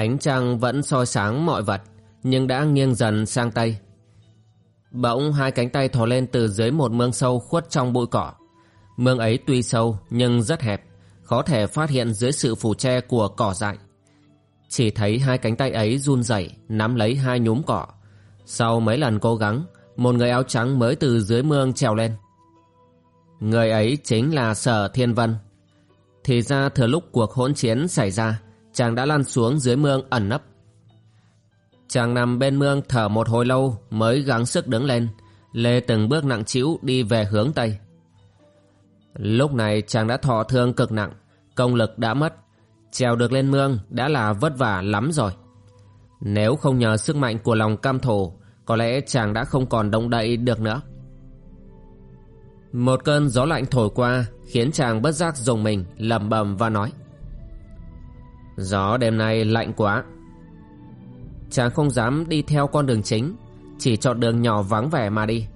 Ánh trăng vẫn soi sáng mọi vật, nhưng đã nghiêng dần sang Tây. Bỗng hai cánh tay thò lên từ dưới một mương sâu khuất trong bụi cỏ. Mương ấy tuy sâu nhưng rất hẹp, khó thể phát hiện dưới sự phủ che của cỏ dại. Chỉ thấy hai cánh tay ấy run rẩy nắm lấy hai nhúm cỏ. Sau mấy lần cố gắng, một người áo trắng mới từ dưới mương trèo lên. Người ấy chính là Sở Thiên Vân. Thì ra thừa lúc cuộc hỗn chiến xảy ra, chàng đã lăn xuống dưới mương ẩn nấp. Chàng nằm bên mương thở một hồi lâu mới gắng sức đứng lên, lê từng bước nặng trĩu đi về hướng Tây. Lúc này chàng đã thọ thương cực nặng, công lực đã mất, trèo được lên mương đã là vất vả lắm rồi. Nếu không nhờ sức mạnh của lòng cam thổ có lẽ chàng đã không còn động đậy được nữa. Một cơn gió lạnh thổi qua khiến chàng bất giác dùng mình lẩm bẩm và nói Gió đêm nay lạnh quá. Chàng không dám đi theo con đường chính, Chỉ chọn đường nhỏ vắng vẻ mà đi.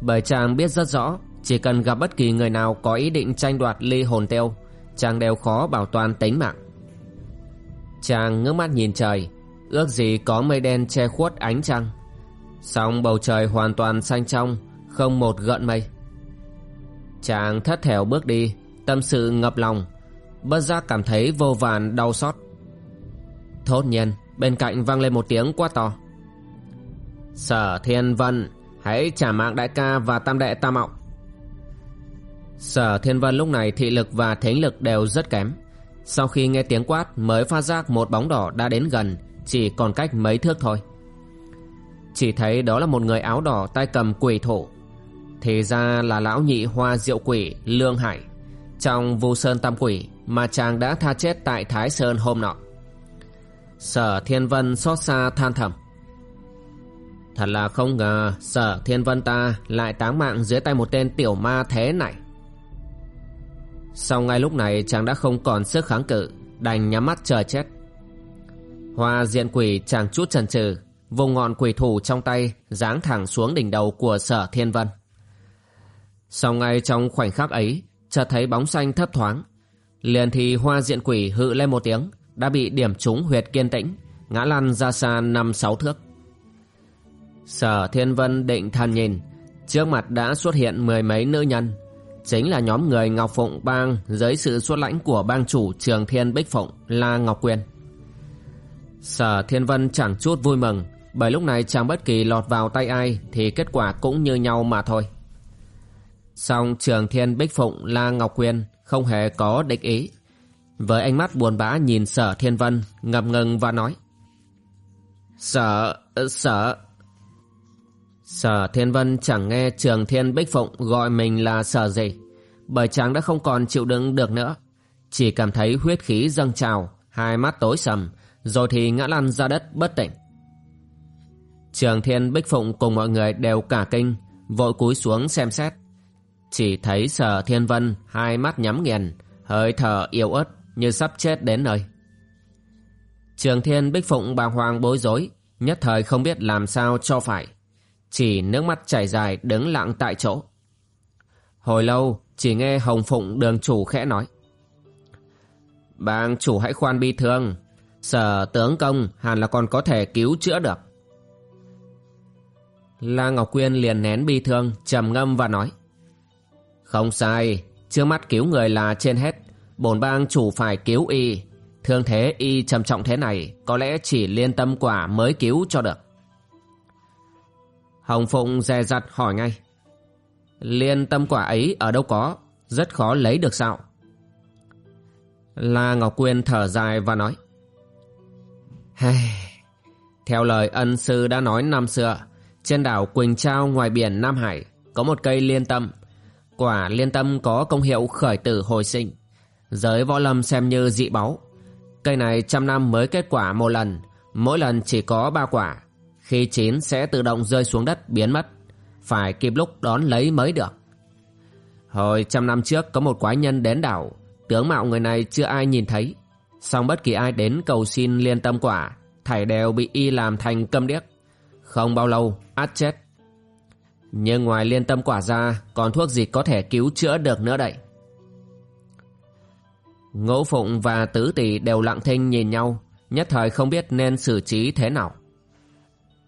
Bởi chàng biết rất rõ, Chỉ cần gặp bất kỳ người nào có ý định tranh đoạt ly hồn tiêu, Chàng đều khó bảo toàn tính mạng. Chàng ngước mắt nhìn trời, Ước gì có mây đen che khuất ánh trăng. Xong bầu trời hoàn toàn xanh trong, Không một gợn mây. Chàng thất thểu bước đi, Tâm sự ngập lòng. Bất giác cảm thấy vô vàn đau xót. Thốt nhiên, Bên cạnh vang lên một tiếng quá to. Sở Thiên Vân, Hãy trả mạng đại ca và tam đệ tam mọng Sở Thiên Vân lúc này thị lực và thính lực đều rất kém. Sau khi nghe tiếng quát, mới phát giác một bóng đỏ đã đến gần, Chỉ còn cách mấy thước thôi. Chỉ thấy đó là một người áo đỏ tay cầm quỷ thủ Thì ra là lão nhị hoa diệu quỷ Lương Hải, Trong vu sơn tam quỷ mà chàng đã tha chết tại Thái Sơn hôm nọ. Sở Thiên Vân xót xa than thầm. Thật là không ngờ, Sở Thiên Vân ta lại táng mạng dưới tay một tên tiểu ma thế này. Sau ngay lúc này, chàng đã không còn sức kháng cự, Đành nhắm mắt chờ chết. Hoa diện quỷ chàng chút chần chừ, Vùng ngọn quỷ thủ trong tay Giáng thẳng xuống đỉnh đầu của sở thiên vân. Sau ngay trong khoảnh khắc ấy, Chợt thấy bóng xanh thấp thoáng. Liền thì hoa diện quỷ hự lên một tiếng đã bị điểm trúng huyệt kiên tĩnh, ngã lăn ra xa năm sáu thước. Sở Thiên Vân định thần nhìn, trước mặt đã xuất hiện mười mấy nữ nhân, chính là nhóm người Ngọc Phụng Bang dưới sự xuất lãnh của bang chủ Trường Thiên Bích Phụng là Ngọc Quyền. Sở Thiên Vân chẳng chút vui mừng, bởi lúc này chẳng bất kỳ lọt vào tay ai thì kết quả cũng như nhau mà thôi. Song Trường Thiên Bích Phụng la Ngọc Quyền không hề có địch ý, với ánh mắt buồn bã nhìn sở thiên vân ngập ngừng và nói sở ờ, sở. Sở thiên vân chẳng nghe trường thiên bích phụng gọi mình là sở gì bởi chàng đã không còn chịu đựng được nữa. Chỉ cảm thấy huyết khí dâng trào hai mắt tối sầm rồi thì ngã lăn ra đất bất tỉnh. Trường thiên bích phụng cùng mọi người đều cả kinh vội cúi xuống xem xét chỉ thấy sở thiên vân hai mắt nhắm nghiền hơi thở yếu ớt như sắp chết đến nơi. Trường Thiên Bích Phụng bàng hoàng bối rối, nhất thời không biết làm sao cho phải. Chỉ nước mắt chảy dài đứng lặng tại chỗ. Hồi lâu, chỉ nghe Hồng Phụng đường chủ khẽ nói. Bang chủ hãy khoan bi thương, sở tướng công hẳn là còn có thể cứu chữa được. La Ngọc Quyên liền nén bi thương, trầm ngâm và nói. Không sai, trước mắt cứu người là trên hết, bổn bang chủ phải cứu y. Thương thế y trầm trọng thế này, có lẽ chỉ liên tâm quả mới cứu cho được. Hồng Phụng dè dặt hỏi ngay. Liên tâm quả ấy ở đâu có, rất khó lấy được sao? La Ngọc Quyên thở dài và nói. Hey, theo lời ân sư đã nói năm xưa, trên đảo Quỳnh Trao ngoài biển Nam Hải có một cây liên tâm. Quả liên tâm có công hiệu khởi tử hồi sinh. Giới võ lâm xem như dị báu. Cây này trăm năm mới kết quả một lần, mỗi lần chỉ có ba quả. Khi chín sẽ tự động rơi xuống đất biến mất. Phải kịp lúc đón lấy mới được. Hồi trăm năm trước có một quái nhân đến đảo, tướng mạo người này chưa ai nhìn thấy. Song bất kỳ ai đến cầu xin liên tâm quả, thảy đều bị y làm thành câm điếc. Không bao lâu, át chết. Nhưng ngoài liên tâm quả ra, còn thuốc gì có thể cứu chữa được nữa đây? Ngũ Phụng và Tứ Tỷ đều lặng thinh nhìn nhau, nhất thời không biết nên xử trí thế nào.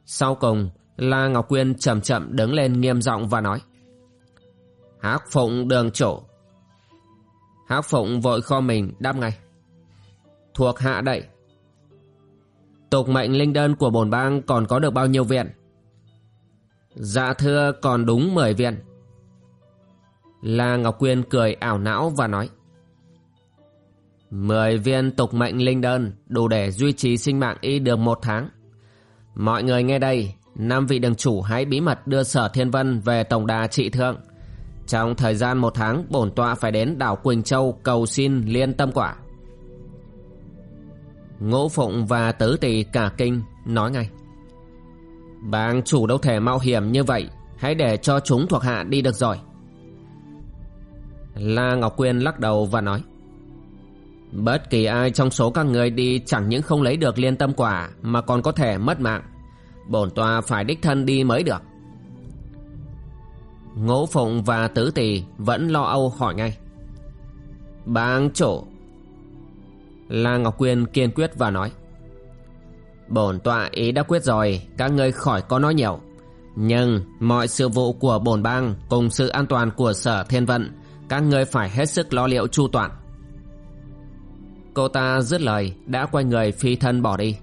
Sau cùng, La Ngọc Quyên chậm chậm đứng lên nghiêm giọng và nói Hác Phụng đường chủ Hác Phụng vội kho mình đáp ngay Thuộc hạ đậy Tục mệnh linh đơn của bổn bang còn có được bao nhiêu viện Dạ thưa còn đúng 10 viên La Ngọc Quyên cười ảo não và nói Mười viên tục mệnh linh đơn đủ để duy trì sinh mạng y được một tháng. Mọi người nghe đây, năm vị đường chủ hãy bí mật đưa sở thiên vân về tổng đà trị thượng. Trong thời gian một tháng, bổn tọa phải đến đảo Quỳnh Châu cầu xin liên tâm quả. Ngũ Phụng và Tứ Tỳ cả kinh, nói ngay bàng chủ đâu thể mạo hiểm như vậy, hãy để cho chúng thuộc hạ đi được rồi. La Ngọc Quyên lắc đầu và nói. Bất kỳ ai trong số các người đi chẳng những không lấy được liên tâm quả mà còn có thể mất mạng. Bổn tòa phải đích thân đi mới được. Ngỗ Phụng và Tứ Tỷ vẫn lo âu hỏi ngay. Bang chủ. La Ngọc Quyên kiên quyết và nói. Bổn tọa ý đã quyết rồi, các ngươi khỏi có nói nhiều. Nhưng mọi sự vụ của bổn bang cùng sự an toàn của sở thiên vận, các ngươi phải hết sức lo liệu chu toàn. Cô ta dứt lời đã quay người phi thân bỏ đi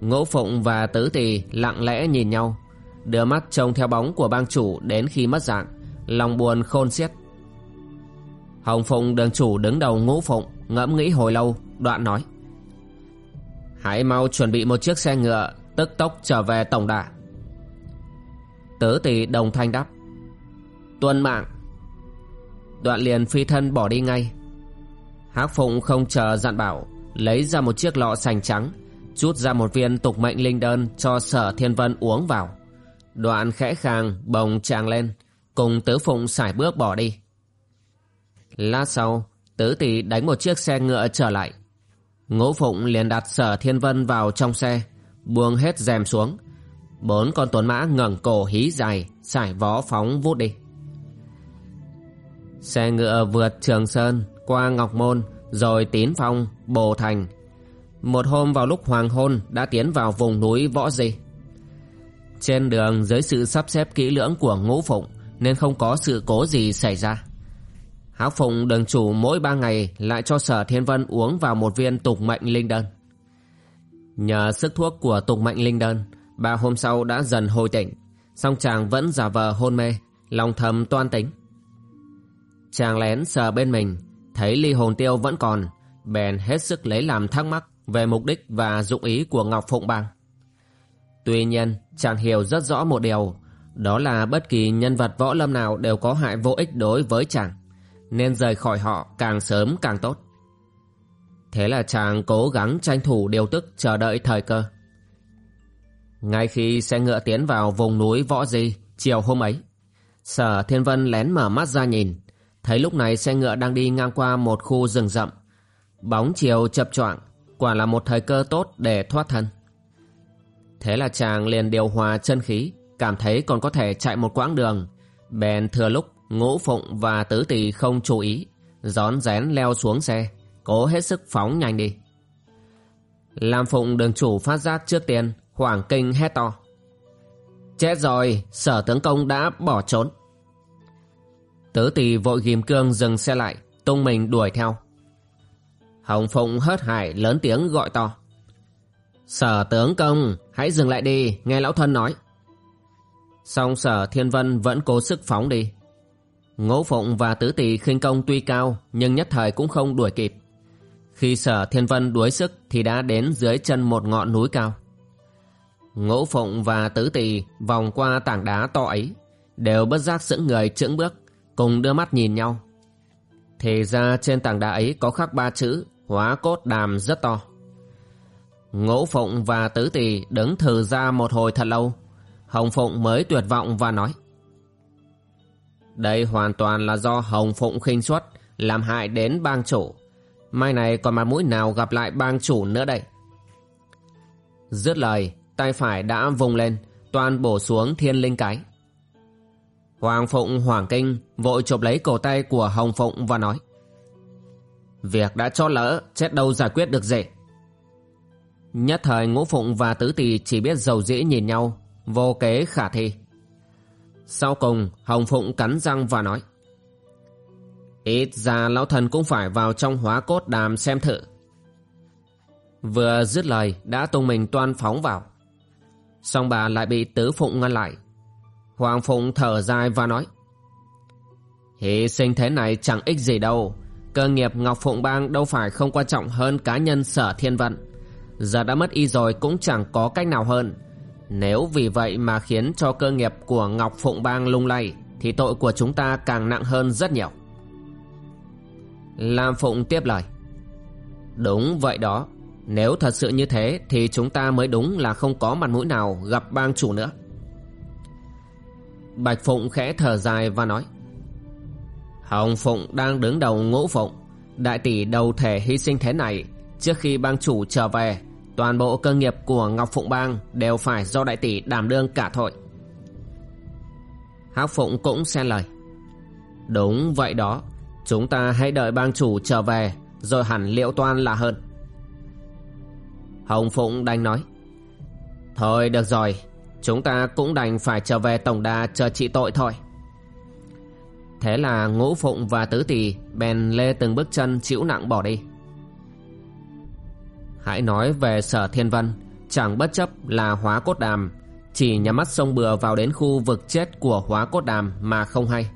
Ngũ Phụng và Tứ Tỳ lặng lẽ nhìn nhau Đưa mắt trông theo bóng của bang chủ đến khi mất dạng Lòng buồn khôn xiết Hồng Phụng đường chủ đứng đầu Ngũ Phụng Ngẫm nghĩ hồi lâu Đoạn nói Hãy mau chuẩn bị một chiếc xe ngựa, Tức tốc trở về tổng đà Tứ tỷ đồng thanh đáp. Tuân mạng. Đoạn liền phi thân bỏ đi ngay. Hắc Phụng không chờ dặn bảo, Lấy ra một chiếc lọ sành trắng Chút ra một viên tục mệnh linh đơn Cho sở thiên vân uống vào. Đoạn khẽ khàng, bồng tràng lên, Cùng tứ phụng sải bước bỏ đi. Lát sau, Tứ tỷ đánh một chiếc xe ngựa trở lại. Ngũ phụng liền đặt sở thiên vân vào trong xe Buông hết rèm xuống Bốn con tuấn mã ngẩng cổ hí dài Sải vó phóng vút đi Xe ngựa vượt Trường Sơn qua Ngọc Môn, rồi Tín Phong, Bồ Thành. Một hôm vào lúc hoàng hôn đã tiến vào vùng núi Võ Di. Trên đường dưới sự sắp xếp kỹ lưỡng của ngũ phụng nên không có sự cố gì xảy ra. Háo Phụng đường chủ mỗi ba ngày lại cho Sở Thiên Vân uống vào một viên tục mệnh linh đơn. Nhờ sức thuốc của tục mệnh linh đơn, ba hôm sau đã dần hồi tỉnh, song chàng vẫn giả vờ hôn mê, lòng thầm toan tính. Chàng lén sờ bên mình, thấy ly hồn tiêu vẫn còn, bèn hết sức lấy làm thắc mắc về mục đích và dụng ý của Ngọc Phụng Bang. Tuy nhiên, chàng hiểu rất rõ một điều, đó là bất kỳ nhân vật võ lâm nào đều có hại vô ích đối với chàng, nên rời khỏi họ càng sớm càng tốt. Thế là chàng cố gắng tranh thủ điều tức chờ đợi thời cơ. Ngay khi xe ngựa tiến vào vùng núi Võ Di chiều hôm ấy, Sở Thiên Vân lén mở mắt ra nhìn, Thấy lúc này xe ngựa đang đi ngang qua một khu rừng rậm. Bóng chiều chập choạng, quả là một thời cơ tốt để thoát thân. Thế là chàng liền điều hòa chân khí, cảm thấy còn có thể chạy một quãng đường. Bèn thừa lúc ngũ phụng và tứ tỳ không chú ý, rón rén leo xuống xe, cố hết sức phóng nhanh đi. Lam phụng đường chủ phát giác trước tiên, hoảng kinh hét to. Chết rồi, sở tướng công đã bỏ trốn. Tứ tỳ vội ghim cương dừng xe lại Tung mình đuổi theo Hồng Phụng hớt hải lớn tiếng gọi to Sở tướng công Hãy dừng lại đi Nghe lão thân nói Song sở thiên vân vẫn cố sức phóng đi Ngũ Phụng và Tứ Tỷ khinh công tuy cao nhưng nhất thời cũng không đuổi kịp. Khi sở thiên vân đuối sức thì đã đến dưới chân một ngọn núi cao. Ngũ Phụng và Tứ Tỷ vòng qua tảng đá to ấy, đều bất giác sững người chững bước, cùng đưa mắt nhìn nhau. Thì ra trên tảng đá ấy có khắc ba chữ hóa cốt đàm rất to. Ngũ Phụng và Tứ Tỷ đứng thử ra một hồi thật lâu, Hồng Phụng mới tuyệt vọng và nói đây hoàn toàn là do Hồng Phụng khinh suất làm hại đến bang chủ. Mai này còn mặt mũi nào gặp lại bang chủ nữa đây. Dứt lời, tay phải đã vùng lên, toàn bổ xuống thiên linh cái. Hoàng Phụng Hoàng Kinh vội chụp lấy cổ tay của Hồng Phụng và nói Việc đã cho lỡ, chết đâu giải quyết được dễ. Nhất thời Ngũ Phụng và Tứ Tỳ chỉ biết dầu dĩ nhìn nhau, vô kế khả thi. Sau cùng, Hồng Phụng cắn răng và nói, Ít ra lão thần cũng phải vào trong hóa cốt đàm xem thử. Vừa dứt lời, đã tung mình toan phóng vào. Xong bà lại bị tứ phụng ngăn lại. Hoàng Phụng thở dài và nói Hy sinh thế này chẳng ích gì đâu. Cơ nghiệp Ngọc Phụng Bang đâu phải không quan trọng hơn cá nhân sở thiên vận. Giờ đã mất y rồi cũng chẳng có cách nào hơn nếu vì vậy mà khiến cho cơ nghiệp của Ngọc Phụng Bang lung lay, Thì tội của chúng ta càng nặng hơn rất nhiều. Lam Phụng tiếp lời. Đúng vậy đó. Nếu thật sự như thế, Thì chúng ta mới đúng là không có mặt mũi nào gặp bang chủ nữa. Bạch Phụng khẽ thở dài và nói. Hồng Phụng đang đứng đầu ngũ Phụng. Đại tỷ đầu thể hy sinh thế này, Trước khi bang chủ trở về Toàn bộ cơ nghiệp của Ngọc Phụng Bang đều phải do đại tỷ đảm đương cả thôi. Hắc Phụng cũng xen lời. Đúng vậy đó, chúng ta hãy đợi bang chủ trở về rồi hẳn liệu toan là hơn. Hồng Phụng đành nói. Thôi được rồi, chúng ta cũng đành phải trở về tổng đà chờ trị tội thôi. Thế là Ngũ Phụng và Tứ Tỷ bèn lê từng bước chân chịu nặng bỏ đi. Hãy nói về sở thiên vân. Chẳng bất chấp là hóa cốt đàm, Chỉ nhắm mắt sông bừa vào đến khu vực chết của hóa cốt đàm mà không hay.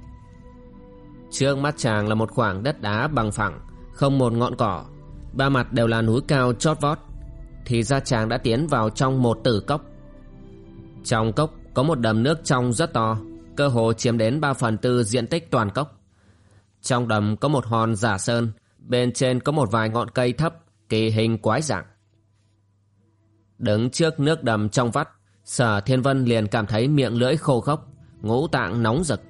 Trước mắt chàng là một khoảng đất đá bằng phẳng, Không một ngọn cỏ. Ba mặt đều là núi cao chót vót. Thì ra chàng đã tiến vào trong một tử cốc. Trong cốc có một đầm nước trong rất to, Cơ hồ chiếm đến 3 phần tư diện tích toàn cốc. Trong đầm có một hòn giả sơn, Bên trên có một vài ngọn cây thấp kỳ hình quái dạng. Đứng trước nước đầm trong vắt, sở thiên vân liền cảm thấy miệng lưỡi khô khốc, ngũ tạng nóng rực.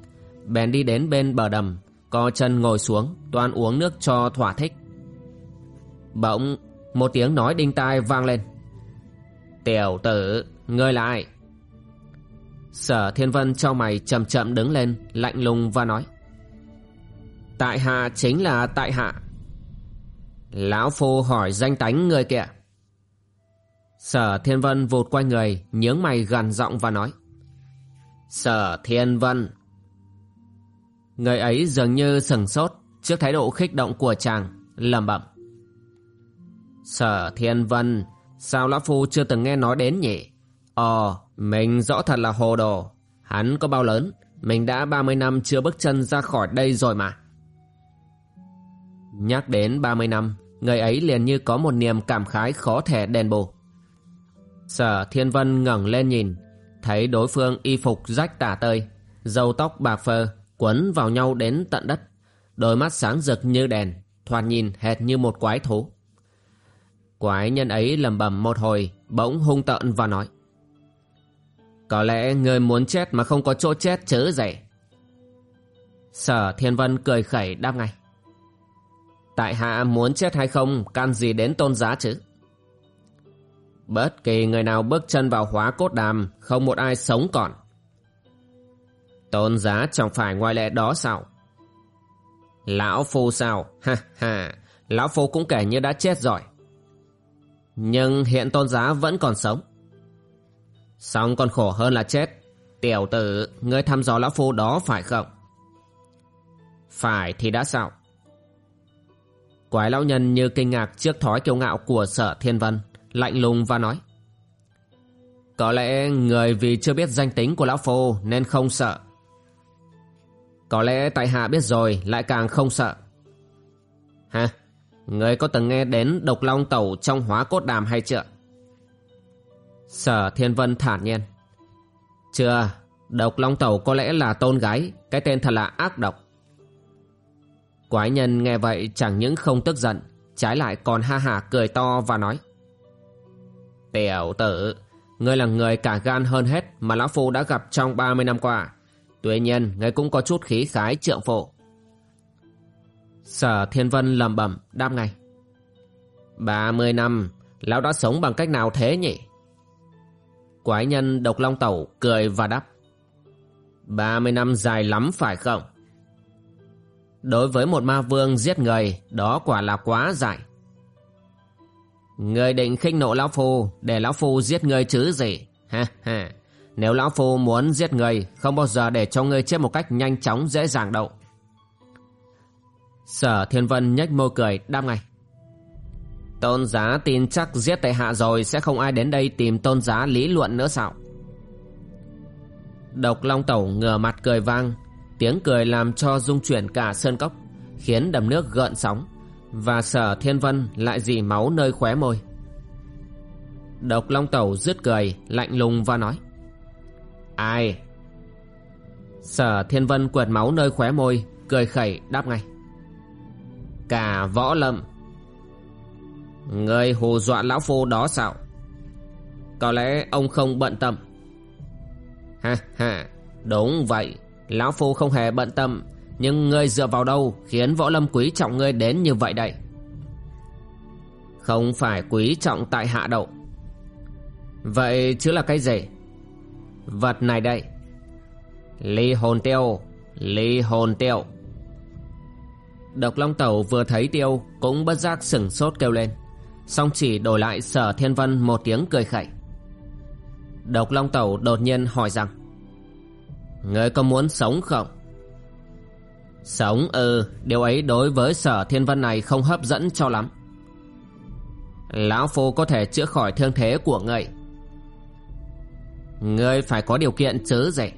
Bèn đi đến bên bờ đầm, co chân ngồi xuống, toan uống nước cho thỏa thích. Bỗng, một tiếng nói đinh tai vang lên. Tiểu tử, ngươi là ai? Sở thiên vân cho mày chậm chậm đứng lên, lạnh lùng và nói. Tại hạ chính là tại hạ Lão Phu hỏi danh tánh người kìa. Sở Thiên Vân vụt quay người, nhướng mày gần giọng và nói. Sở Thiên Vân. Người ấy dường như sừng sốt trước thái độ khích động của chàng, lẩm bẩm. Sở Thiên Vân, sao Lão Phu chưa từng nghe nói đến nhỉ? Ồ, mình rõ thật là hồ đồ. Hắn có bao lớn, mình đã 30 năm chưa bước chân ra khỏi đây rồi mà. Nhắc đến 30 năm, người ấy liền như có một niềm cảm khái khó thể đền bù. Sở Thiên Vân ngẩng lên nhìn, thấy đối phương y phục rách tả tơi, râu tóc bạc phơ, quấn vào nhau đến tận đất, đôi mắt sáng rực như đèn, thoạt nhìn hệt như một quái thú. Quái nhân ấy lầm bầm một hồi, bỗng hung tợn và nói. Có lẽ người muốn chết mà không có chỗ chết chớ dậy. Sở Thiên Vân cười khẩy đáp ngay. Tại hạ muốn chết hay không, can gì đến tôn giá chứ? Bất kỳ người nào bước chân vào hóa cốt đàm, Không một ai sống còn. Tôn giá chẳng phải ngoại lệ đó sao? Lão Phu sao? Ha ha, Lão Phu cũng kể như đã chết rồi. Nhưng hiện tôn giá vẫn còn sống. Xong còn khổ hơn là chết. Tiểu tử, Ngươi thăm dò Lão Phu đó phải không? Phải thì đã sao? Quái lão nhân như kinh ngạc trước thói kiêu ngạo của sở thiên vân, lạnh lùng và nói. Có lẽ người vì chưa biết danh tính của lão phu nên không sợ. Có lẽ tại hạ biết rồi lại càng không sợ. Ha, người có từng nghe đến độc long tẩu trong hóa cốt đàm hay chưa? Sở thiên vân thản nhiên. Chưa, độc long tẩu có lẽ là tôn gái, cái tên thật là ác độc. Quái nhân nghe vậy chẳng những không tức giận, trái lại còn ha hả cười to và nói. Tiểu tử, ngươi là người cả gan hơn hết mà lão phu đã gặp trong 30 năm qua. Tuy nhiên, ngươi cũng có chút khí khái trượng phụ. Sở Thiên Vân lầm bẩm đáp ngay. 30 năm, lão đã sống bằng cách nào thế nhỉ? Quái nhân độc long tẩu cười và đáp. 30 năm dài lắm phải không? Đối với một ma vương giết người, đó quả là quá dài. Người định khinh nộ lão phu để lão phu giết người chứ gì? Ha ha. Nếu lão phu muốn giết người, không bao giờ để cho người chết một cách nhanh chóng dễ dàng đâu. Sở Thiên Vân nhếch môi cười đáp ngay. Tôn giá tin chắc giết tệ hạ rồi sẽ không ai đến đây tìm tôn giá lý luận nữa sao? Độc Long Tẩu ngửa mặt cười vang, tiếng cười làm cho rung chuyển cả sơn cốc, khiến đầm nước gợn sóng, và sở thiên vân lại dì máu nơi khóe môi. Độc Long Tẩu rứt cười, lạnh lùng và nói. Ai? Sở thiên vân quệt máu nơi khóe môi, cười khẩy đáp ngay. Cả võ lâm. Người hù dọa lão phu đó sao? Có lẽ ông không bận tâm. Ha ha, đúng vậy, lão phu không hề bận tâm, nhưng ngươi dựa vào đâu khiến võ lâm quý trọng ngươi đến như vậy đây? Không phải quý trọng tại hạ đậu. Vậy chứ là cái gì? Vật này đây. Ly hồn tiêu, ly hồn tiêu. Độc Long Tẩu vừa thấy tiêu cũng bất giác sửng sốt kêu lên. Xong chỉ đổi lại sở thiên vân một tiếng cười khẩy. Độc Long Tẩu đột nhiên hỏi rằng Người có muốn sống không? Sống ừ, điều ấy đối với sở thiên vân này không hấp dẫn cho lắm. Lão Phu có thể chữa khỏi thương thế của người. Người phải có điều kiện chứ gì?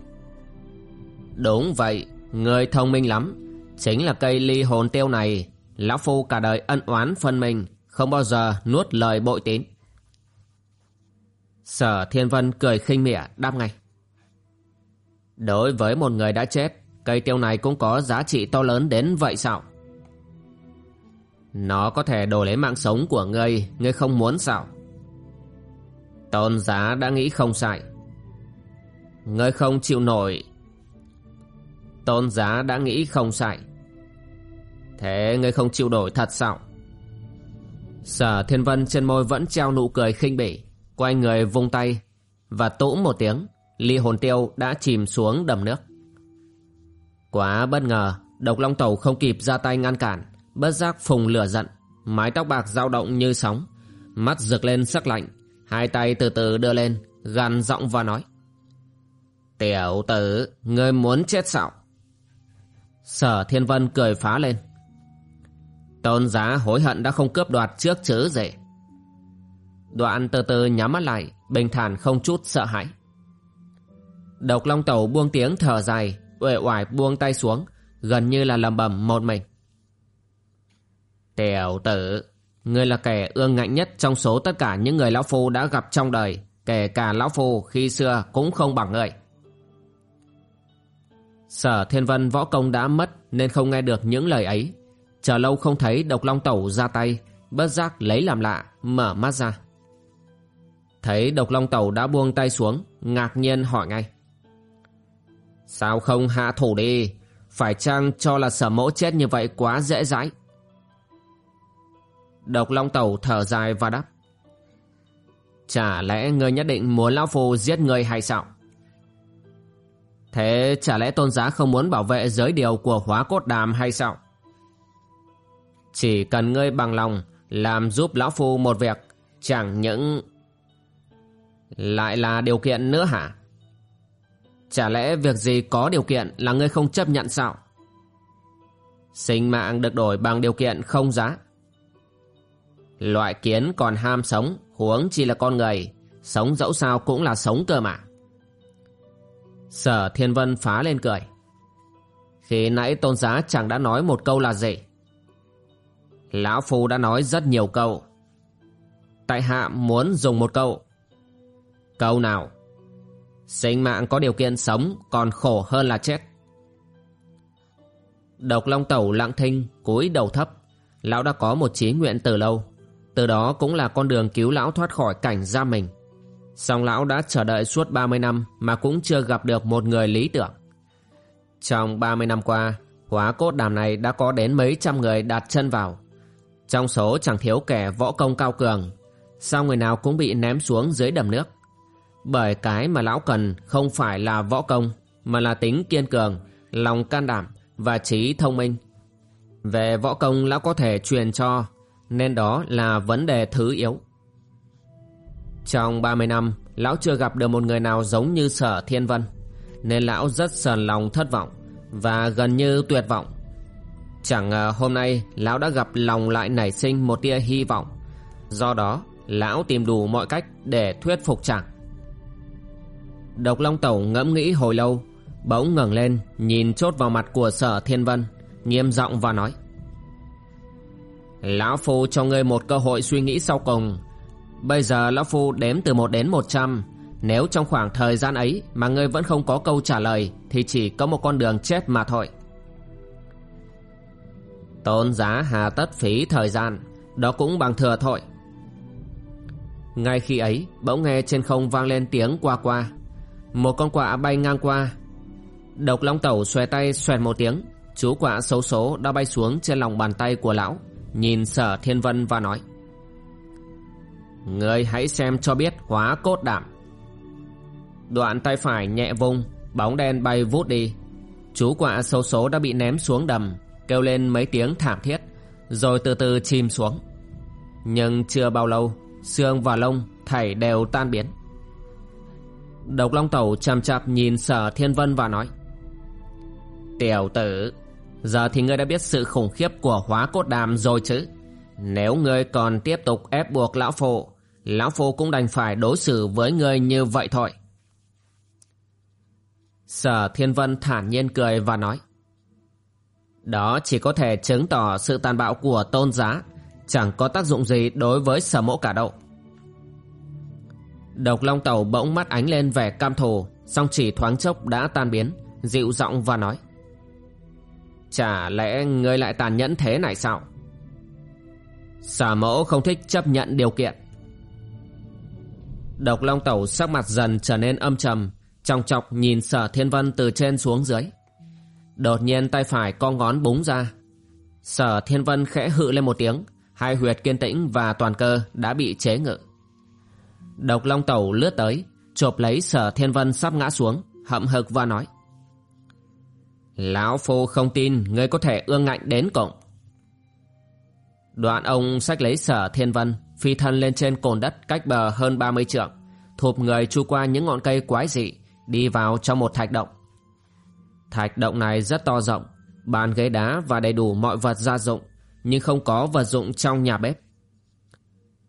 Đúng vậy, người thông minh lắm. Chính là cây ly hồn tiêu này, Lão Phu cả đời ân oán phân minh, không bao giờ nuốt lời bội tín. Sở Thiên Vân cười khinh mỉa đáp ngay. Đối với một người đã chết, cây tiêu này cũng có giá trị to lớn đến vậy sao? Nó có thể đổi lấy mạng sống của ngươi, ngươi không muốn sao? Tôn giá đã nghĩ không sai. Ngươi không chịu nổi. Tôn giá đã nghĩ không sai. Thế ngươi không chịu đổi thật sao? Sở Thiên Vân trên môi vẫn treo nụ cười khinh bỉ, quay người vung tay và tũ một tiếng, ly hồn tiêu đã chìm xuống đầm nước. Quá bất ngờ, độc long tàu không kịp ra tay ngăn cản, bất giác phùng lửa giận, mái tóc bạc dao động như sóng, mắt rực lên sắc lạnh, hai tay từ từ đưa lên, gằn giọng và nói. Tiểu tử, ngươi muốn chết sao? Sở Thiên Vân cười phá lên. Tôn giá hối hận đã không cướp đoạt trước chứ gì. Đoạn từ từ nhắm mắt lại, bình thản không chút sợ hãi. Độc Long Tẩu buông tiếng thở dài, uể oải buông tay xuống, gần như là lầm bầm một mình. Tiểu tử, ngươi là kẻ ương ngạnh nhất trong số tất cả những người lão phu đã gặp trong đời, kể cả lão phu khi xưa cũng không bằng ngươi. Sở Thiên Vân võ công đã mất nên không nghe được những lời ấy. Chờ lâu không thấy độc long tẩu ra tay, bất giác lấy làm lạ, mở mắt ra. Thấy độc long tẩu đã buông tay xuống, ngạc nhiên hỏi ngay. Sao không hạ thủ đi? Phải chăng cho là sở mẫu chết như vậy quá dễ dãi? Độc long tẩu thở dài và đáp. Chả lẽ ngươi nhất định muốn lão phu giết ngươi hay sao? Thế chả lẽ tôn giá không muốn bảo vệ giới điều của hóa cốt đàm hay sao? Chỉ cần ngươi bằng lòng làm giúp lão phu một việc, chẳng những... Lại là điều kiện nữa hả? Chả lẽ việc gì có điều kiện là ngươi không chấp nhận sao? Sinh mạng được đổi bằng điều kiện không giá. Loại kiến còn ham sống, huống chỉ là con người, sống dẫu sao cũng là sống cơ mà. Sở Thiên Vân phá lên cười. Khi nãy tôn giá chẳng đã nói một câu là gì? Lão Phu đã nói rất nhiều câu. Tại hạ muốn dùng một câu. Câu nào? Sinh mạng có điều kiện sống còn khổ hơn là chết. Độc Long Tẩu lặng thinh, cúi đầu thấp. Lão đã có một chí nguyện từ lâu. Từ đó cũng là con đường cứu lão thoát khỏi cảnh giam mình. Song lão đã chờ đợi suốt 30 năm mà cũng chưa gặp được một người lý tưởng. Trong 30 năm qua, hóa cốt đàm này đã có đến mấy trăm người đặt chân vào. Trong số chẳng thiếu kẻ võ công cao cường, sao người nào cũng bị ném xuống dưới đầm nước. Bởi cái mà lão cần không phải là võ công, mà là tính kiên cường, lòng can đảm và trí thông minh. Về võ công lão có thể truyền cho, nên đó là vấn đề thứ yếu. Trong 30 năm, lão chưa gặp được một người nào giống như sở thiên vân, nên lão rất sờn lòng thất vọng và gần như tuyệt vọng. Chẳng ngờ hôm nay lão đã gặp lòng lại nảy sinh một tia hy vọng. Do đó, lão tìm đủ mọi cách để thuyết phục chàng. Độc Long Tẩu ngẫm nghĩ hồi lâu, bỗng ngẩng lên nhìn chốt vào mặt của sở thiên vân, nghiêm giọng và nói. Lão Phu cho ngươi một cơ hội suy nghĩ sau cùng. Bây giờ Lão Phu đếm từ 1 đến 100 Nếu trong khoảng thời gian ấy Mà ngươi vẫn không có câu trả lời Thì chỉ có một con đường chết mà thôi. Tôn giá hà tất phí thời gian Đó cũng bằng thừa thôi. Ngay khi ấy Bỗng nghe trên không vang lên tiếng qua qua. Một con quạ bay ngang qua. Độc Long Tẩu xòe tay xoẹt một tiếng. Chú quạ xấu số đã bay xuống trên lòng bàn tay của lão, Nhìn sở thiên vân và nói. Người hãy xem cho biết hóa cốt đảm Đoạn tay phải nhẹ vung, Bóng đen bay vút đi. Chú quạ xấu số đã bị ném xuống đầm, Kêu lên mấy tiếng thảm thiết, Rồi từ từ chìm xuống. Nhưng chưa bao lâu, Xương và lông thảy đều tan biến. Độc Long Tẩu chằm chạp nhìn sở thiên vân và nói Tiểu tử Giờ thì ngươi đã biết sự khủng khiếp của hóa cốt đàm rồi chứ Nếu ngươi còn tiếp tục ép buộc lão phụ Lão Phu cũng đành phải đối xử với ngươi như vậy thôi. Sở Thiên Vân thản nhiên cười và nói. Đó chỉ có thể chứng tỏ sự tàn bạo của tôn giá, chẳng có tác dụng gì đối với sở mẫu cả đâu. Độc Long Tàu bỗng mắt ánh lên vẻ cam thù, song chỉ thoáng chốc đã tan biến, dịu giọng và nói. Chả lẽ ngươi lại tàn nhẫn thế này sao? Xà mẫu không thích chấp nhận điều kiện. Độc Long Tẩu sắc mặt dần trở nên âm trầm, trong chọc nhìn Sở Thiên Vân từ trên xuống dưới. Đột nhiên tay phải con ngón búng ra. Sở Thiên Vân khẽ hự lên một tiếng, hai huyệt kiên tĩnh và toàn cơ đã bị chế ngự. Độc Long Tẩu lướt tới, chộp lấy Sở Thiên Vân sắp ngã xuống, hậm hực và nói. Lão Phu không tin ngươi có thể ương ngạnh đến cộng. Đoạn ông sách lấy Sở Thiên Vân, phi thân lên trên cồn đất cách bờ hơn 30 trượng, thụp người chu qua những ngọn cây quái dị, đi vào trong một thạch động. Thạch động này rất to rộng, bàn ghế đá và đầy đủ mọi vật gia dụng, nhưng không có vật dụng trong nhà bếp.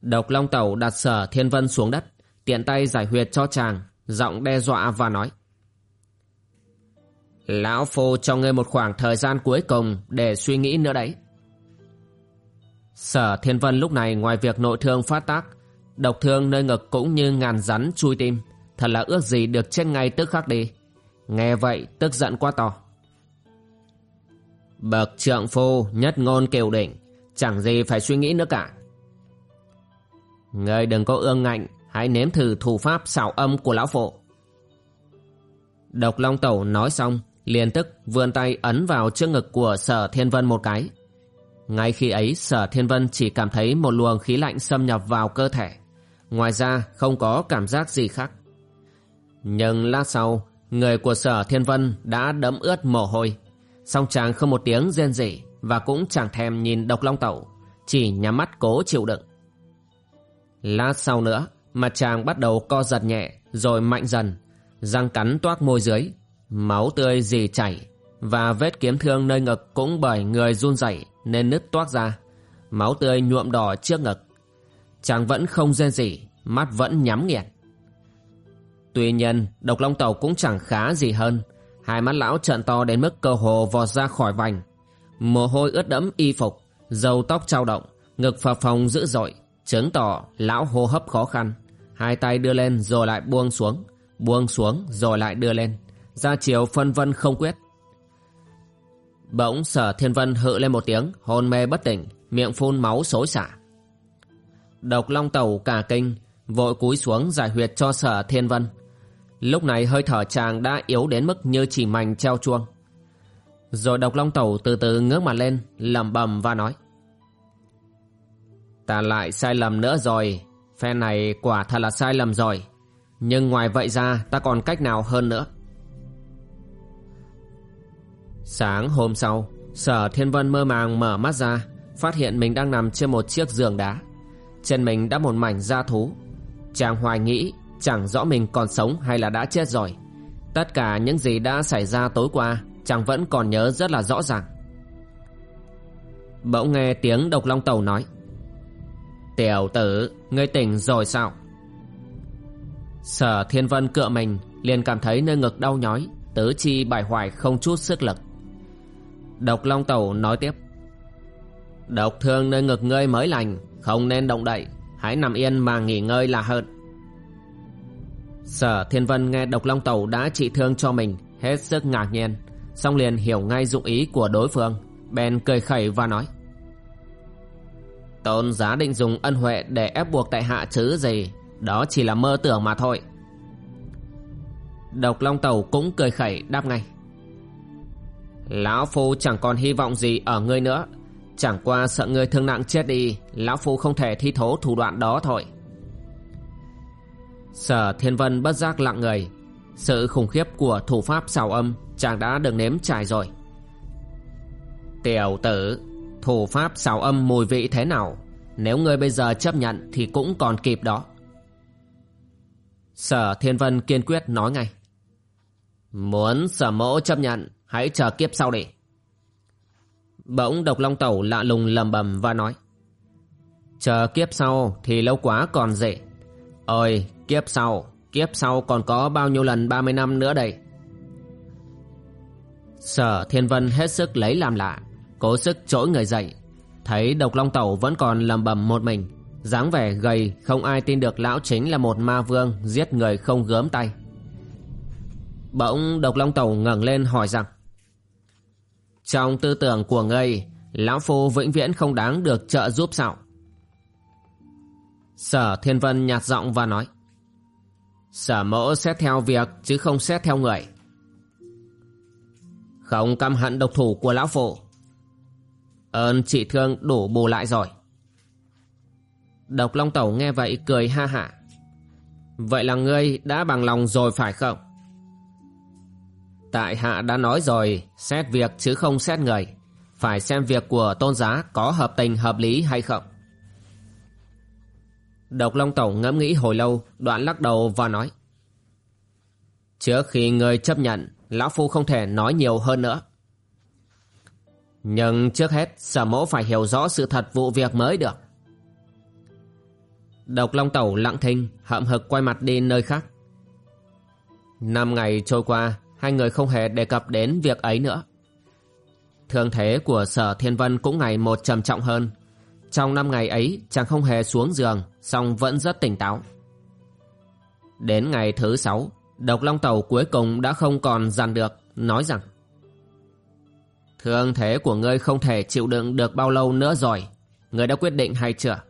Độc Long Tẩu đặt sở thiên vân xuống đất, tiện tay giải huyệt cho chàng, giọng đe dọa và nói. Lão Phu cho ngươi một khoảng thời gian cuối cùng để suy nghĩ nữa đấy. Sở Thiên Vân lúc này ngoài việc nội thương phát tác, độc thương nơi ngực cũng như ngàn rắn chui tim, thật là ước gì được chết ngay tức khắc đi. Nghe vậy tức giận quá to. Bậc trượng phu nhất ngôn kiều đỉnh, chẳng gì phải suy nghĩ nữa cả. Ngươi đừng có ương ngạnh, hãy nếm thử thủ pháp xảo âm của lão phụ. Độc Long Tẩu nói xong, liền tức vươn tay ấn vào trước ngực của Sở Thiên Vân một cái, ngay khi ấy sở thiên vân chỉ cảm thấy một luồng khí lạnh xâm nhập vào cơ thể. Ngoài ra không có cảm giác gì khác. Nhưng lát sau, người của sở thiên vân đã đẫm ướt mồ hôi. Song chàng không một tiếng rên rỉ và cũng chẳng thèm nhìn độc long tẩu, chỉ nhắm mắt cố chịu đựng. Lát sau nữa, mặt chàng bắt đầu co giật nhẹ rồi mạnh dần, răng cắn toác môi dưới, máu tươi dì chảy, và vết kiếm thương nơi ngực cũng bởi người run rẩy nên nứt toác ra máu tươi nhuộm đỏ trước ngực. Chàng vẫn không rên gì mắt vẫn nhắm nghiền. Tuy nhiên độc long tàu cũng chẳng khá gì hơn hai mắt lão trợn to đến mức cơ hồ vọt ra khỏi vành. Mồ hôi ướt đẫm y phục dầu tóc trao động ngực phập phồng dữ dội chứng tỏ lão hô hấp khó khăn. Hai tay đưa lên rồi lại buông xuống. Buông xuống rồi lại đưa lên. Ra chiều phân vân không quyết. Bỗng sở thiên vân hự lên một tiếng, hôn mê bất tỉnh, miệng phun máu xối xả. Độc long tàu cả kinh, vội cúi xuống giải huyệt cho sở thiên vân. Lúc này hơi thở chàng đã yếu đến mức như chỉ mảnh treo chuông. Rồi độc long tàu từ từ ngước mặt lên, lẩm bẩm và nói ta lại sai lầm nữa rồi. Phe này quả thật là sai lầm rồi. Nhưng ngoài vậy ra, ta còn cách nào hơn nữa? Sáng hôm sau, sở thiên vân mơ màng mở mắt ra, phát hiện mình đang nằm trên một chiếc giường đá. Trên mình đã một mảnh da thú. Chàng hoài nghĩ chẳng rõ mình còn sống hay là đã chết rồi. Tất cả những gì đã xảy ra tối qua, chàng vẫn còn nhớ rất là rõ ràng. Bỗng nghe tiếng độc long tàu nói tiểu tử, ngươi tỉnh rồi sao? Sở thiên vân cựa mình, liền cảm thấy nơi ngực đau nhói, tứ chi bài hoài không chút sức lực. Độc long Tẩu nói tiếp, độc thương nơi ngực ngươi mới lành, không nên động đậy, hãy nằm yên mà nghỉ ngơi là hơn. Sở thiên vân nghe độc long Tẩu đã trị thương cho mình, hết sức ngạc nhiên xong liền hiểu ngay dụng ý của đối phương, bèn cười khẩy và nói tôn giá định dùng ân huệ để ép buộc tại hạ chứ gì. Đó chỉ là mơ tưởng mà thôi. Độc long tàu cũng cười khẩy, đáp ngay. Lão phu chẳng còn hy vọng gì ở ngươi nữa. Chẳng qua sợ ngươi thương nặng chết đi, lão phu không thể thi thố thủ đoạn đó thôi. Sở thiên vân bất giác lặng người. Sự khủng khiếp của thủ pháp xào âm, chàng đã được nếm trải rồi. Tiểu tử thủ pháp xào âm mùi vị thế nào? Nếu ngươi bây giờ chấp nhận thì cũng còn kịp đó. Sở thiên vân kiên quyết nói ngay. Muốn sở mẫu chấp nhận, hãy chờ kiếp sau đi. Bỗng độc long tẩu lạ lùng lầm bầm và nói. Chờ kiếp sau thì lâu quá còn dễ ôi, kiếp sau kiếp sau còn có bao nhiêu lần 30 năm nữa đây? Sở thiên vân hết sức lấy làm lạ cố sức trỗi người dậy. Thấy độc long tẩu vẫn còn lầm bầm một mình, dáng vẻ gầy, không ai tin được lão chính là một ma vương giết người không gớm tay. Bỗng độc long tẩu ngẩng lên hỏi rằng, trong tư tưởng của ngươi, lão phu vĩnh viễn không đáng được trợ giúp sao? Sở thiên vân nhạt giọng và nói, sở mẫu xét theo việc chứ không xét theo người. Không căm hận độc thủ của lão phụ ơn chị thương đủ bù lại rồi. Độc long tẩu nghe vậy cười ha hả. Vậy là ngươi đã bằng lòng rồi phải không? Tại hạ đã nói rồi, xét việc chứ không xét người. Phải xem việc của tôn giá có hợp tình hợp lý hay không. Độc long tẩu ngẫm nghĩ hồi lâu, đoạn lắc đầu và nói. Trước khi người chấp nhận, lão phu không thể nói nhiều hơn nữa nhưng trước hết, sở mẫu phải hiểu rõ sự thật vụ việc mới được. Độc long tẩu lặng thinh, hậm hực quay mặt đi nơi khác. Năm ngày trôi qua, hai người không hề đề cập đến việc ấy nữa. Thương thế của sở thiên vân cũng ngày một trầm trọng hơn. Trong năm ngày ấy, chàng không hề xuống giường, song vẫn rất tỉnh táo. Đến ngày thứ sáu, độc long tàu cuối cùng đã không còn dằn được, nói rằng thương thế của ngươi không thể chịu đựng được bao lâu nữa rồi. Ngươi đã quyết định hay chưa?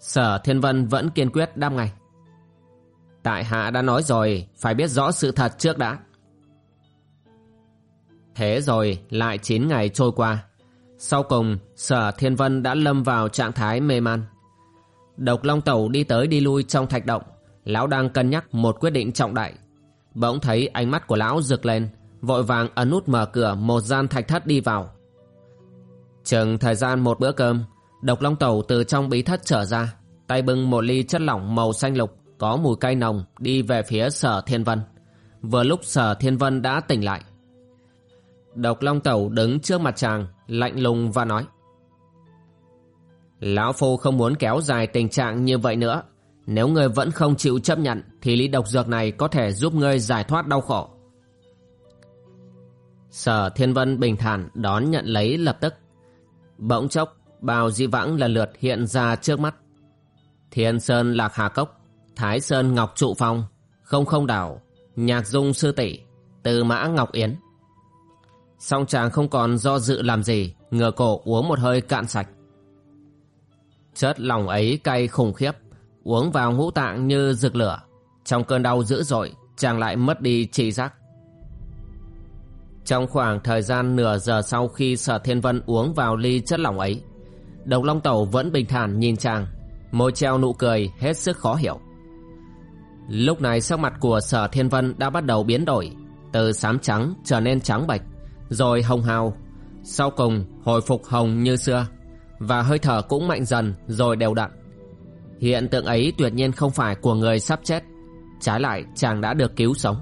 Sở thiên vân vẫn kiên quyết đáp ngay. Tại hạ đã nói rồi, Phải biết rõ sự thật trước đã. Thế rồi, lại 9 ngày trôi qua. Sau cùng, Sở Thiên Vân đã lâm vào trạng thái mê man. Độc Long Tẩu đi tới đi lui trong thạch động. Lão đang cân nhắc một quyết định trọng đại. Bỗng thấy ánh mắt của lão rực lên. Vội vàng ấn nút mở cửa một gian thạch thất đi vào Chừng thời gian một bữa cơm Độc Long Tẩu từ trong bí thất trở ra Tay bưng một ly chất lỏng màu xanh lục có mùi cay nồng đi về phía sở thiên vân vừa lúc sở thiên vân đã tỉnh lại Độc Long Tẩu đứng trước mặt chàng, lạnh lùng và nói. Lão Phu không muốn kéo dài tình trạng như vậy nữa. Nếu ngươi vẫn không chịu chấp nhận thì lý độc dược này có thể giúp ngươi giải thoát đau khổ. Sở Thiên Vân bình thản đón nhận lấy lập tức. Bỗng chốc, bao di vãng lần lượt hiện ra trước mắt. Thiên Sơn Lạc Hà Cốc, Thái Sơn Ngọc Trụ Phong, Không Không Đảo, Nhạc Dung Sư Tỷ, Từ Mã Ngọc Yến. Song chàng không còn do dự làm gì, ngửa cổ uống một hơi cạn sạch. Chất lòng ấy cay khủng khiếp, uống vào ngũ tạng như rực lửa. Trong cơn đau dữ dội, chàng lại mất đi trí giác. Trong khoảng thời gian nửa giờ sau khi Sở Thiên Vân uống vào ly chất lỏng ấy, Độc Long Tẩu vẫn bình thản nhìn chàng, môi treo nụ cười hết sức khó hiểu. Lúc này sắc mặt của Sở Thiên Vân đã bắt đầu biến đổi, từ xám trắng trở nên trắng bạch, rồi hồng hào, sau cùng hồi phục hồng như xưa, và hơi thở cũng mạnh dần rồi đều đặn. Hiện tượng ấy tuyệt nhiên không phải của người sắp chết, trái lại chàng đã được cứu sống.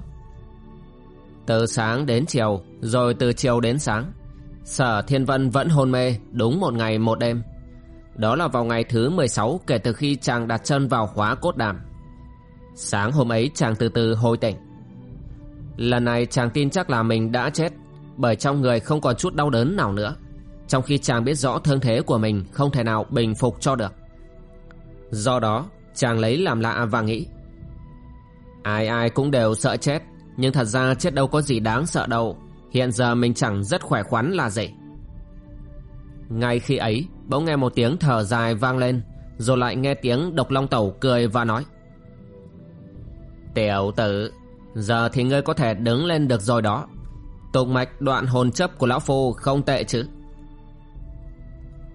Từ sáng đến chiều, rồi từ chiều đến sáng, Sở Thiên Vân vẫn hôn mê đúng một ngày một đêm. Đó là vào ngày thứ 16 kể từ khi chàng đặt chân vào khóa cốt đàm. Sáng hôm ấy chàng từ từ hồi tỉnh. Lần này chàng tin chắc là mình đã chết, bởi trong người không còn chút đau đớn nào nữa. Trong khi chàng biết rõ thương thế của mình không thể nào bình phục cho được. Do đó, chàng lấy làm lạ và nghĩ. Ai ai cũng đều sợ chết, nhưng thật ra chết đâu có gì đáng sợ đâu. Hiện giờ mình chẳng rất khỏe khoắn là gì. Ngay khi ấy, Bỗng nghe một tiếng thở dài vang lên, Rồi lại nghe tiếng độc long tẩu cười và nói. Tiểu tử, Giờ thì ngươi có thể đứng lên được rồi đó. Tục mạch đoạn hồn chấp của lão phu không tệ chứ.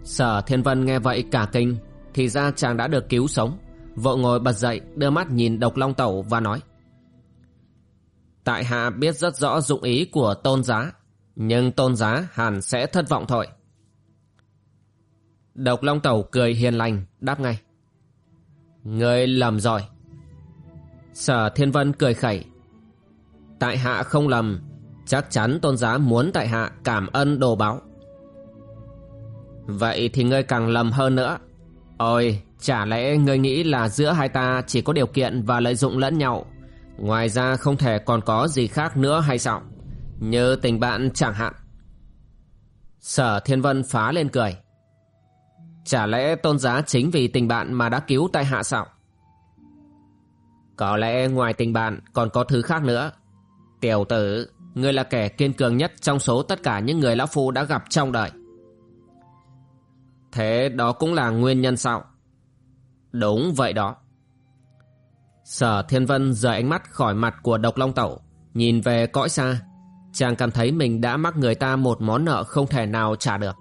Sở thiên vân nghe vậy cả kinh, Thì ra chàng đã được cứu sống. Vợ ngồi bật dậy, đưa mắt nhìn độc long tẩu và nói. Tại hạ biết rất rõ dụng ý của tôn giá, nhưng tôn giá hẳn sẽ thất vọng thôi. Độc Long Tẩu cười hiền lành, đáp ngay. Người lầm rồi. Sở Thiên Vân cười khẩy. Tại hạ không lầm, chắc chắn tôn giá muốn tại hạ cảm ơn đồ báo. Vậy thì ngươi càng lầm hơn nữa. Ôi, chả lẽ ngươi nghĩ là giữa hai ta chỉ có điều kiện và lợi dụng lẫn nhau Ngoài ra không thể còn có gì khác nữa hay sao? Như tình bạn chẳng hạn. Sở Thiên Vân phá lên cười. Chả lẽ tôn giá chính vì tình bạn mà đã cứu tai hạ sao? Có lẽ ngoài tình bạn còn có thứ khác nữa. Tiểu tử, Ngươi là kẻ kiên cường nhất trong số tất cả những người lão phu đã gặp trong đời. Thế đó cũng là nguyên nhân sao? Đúng vậy đó. Sở Thiên Vân rời ánh mắt khỏi mặt của độc long tẩu, nhìn về cõi xa. Chàng cảm thấy mình đã mắc người ta một món nợ không thể nào trả được.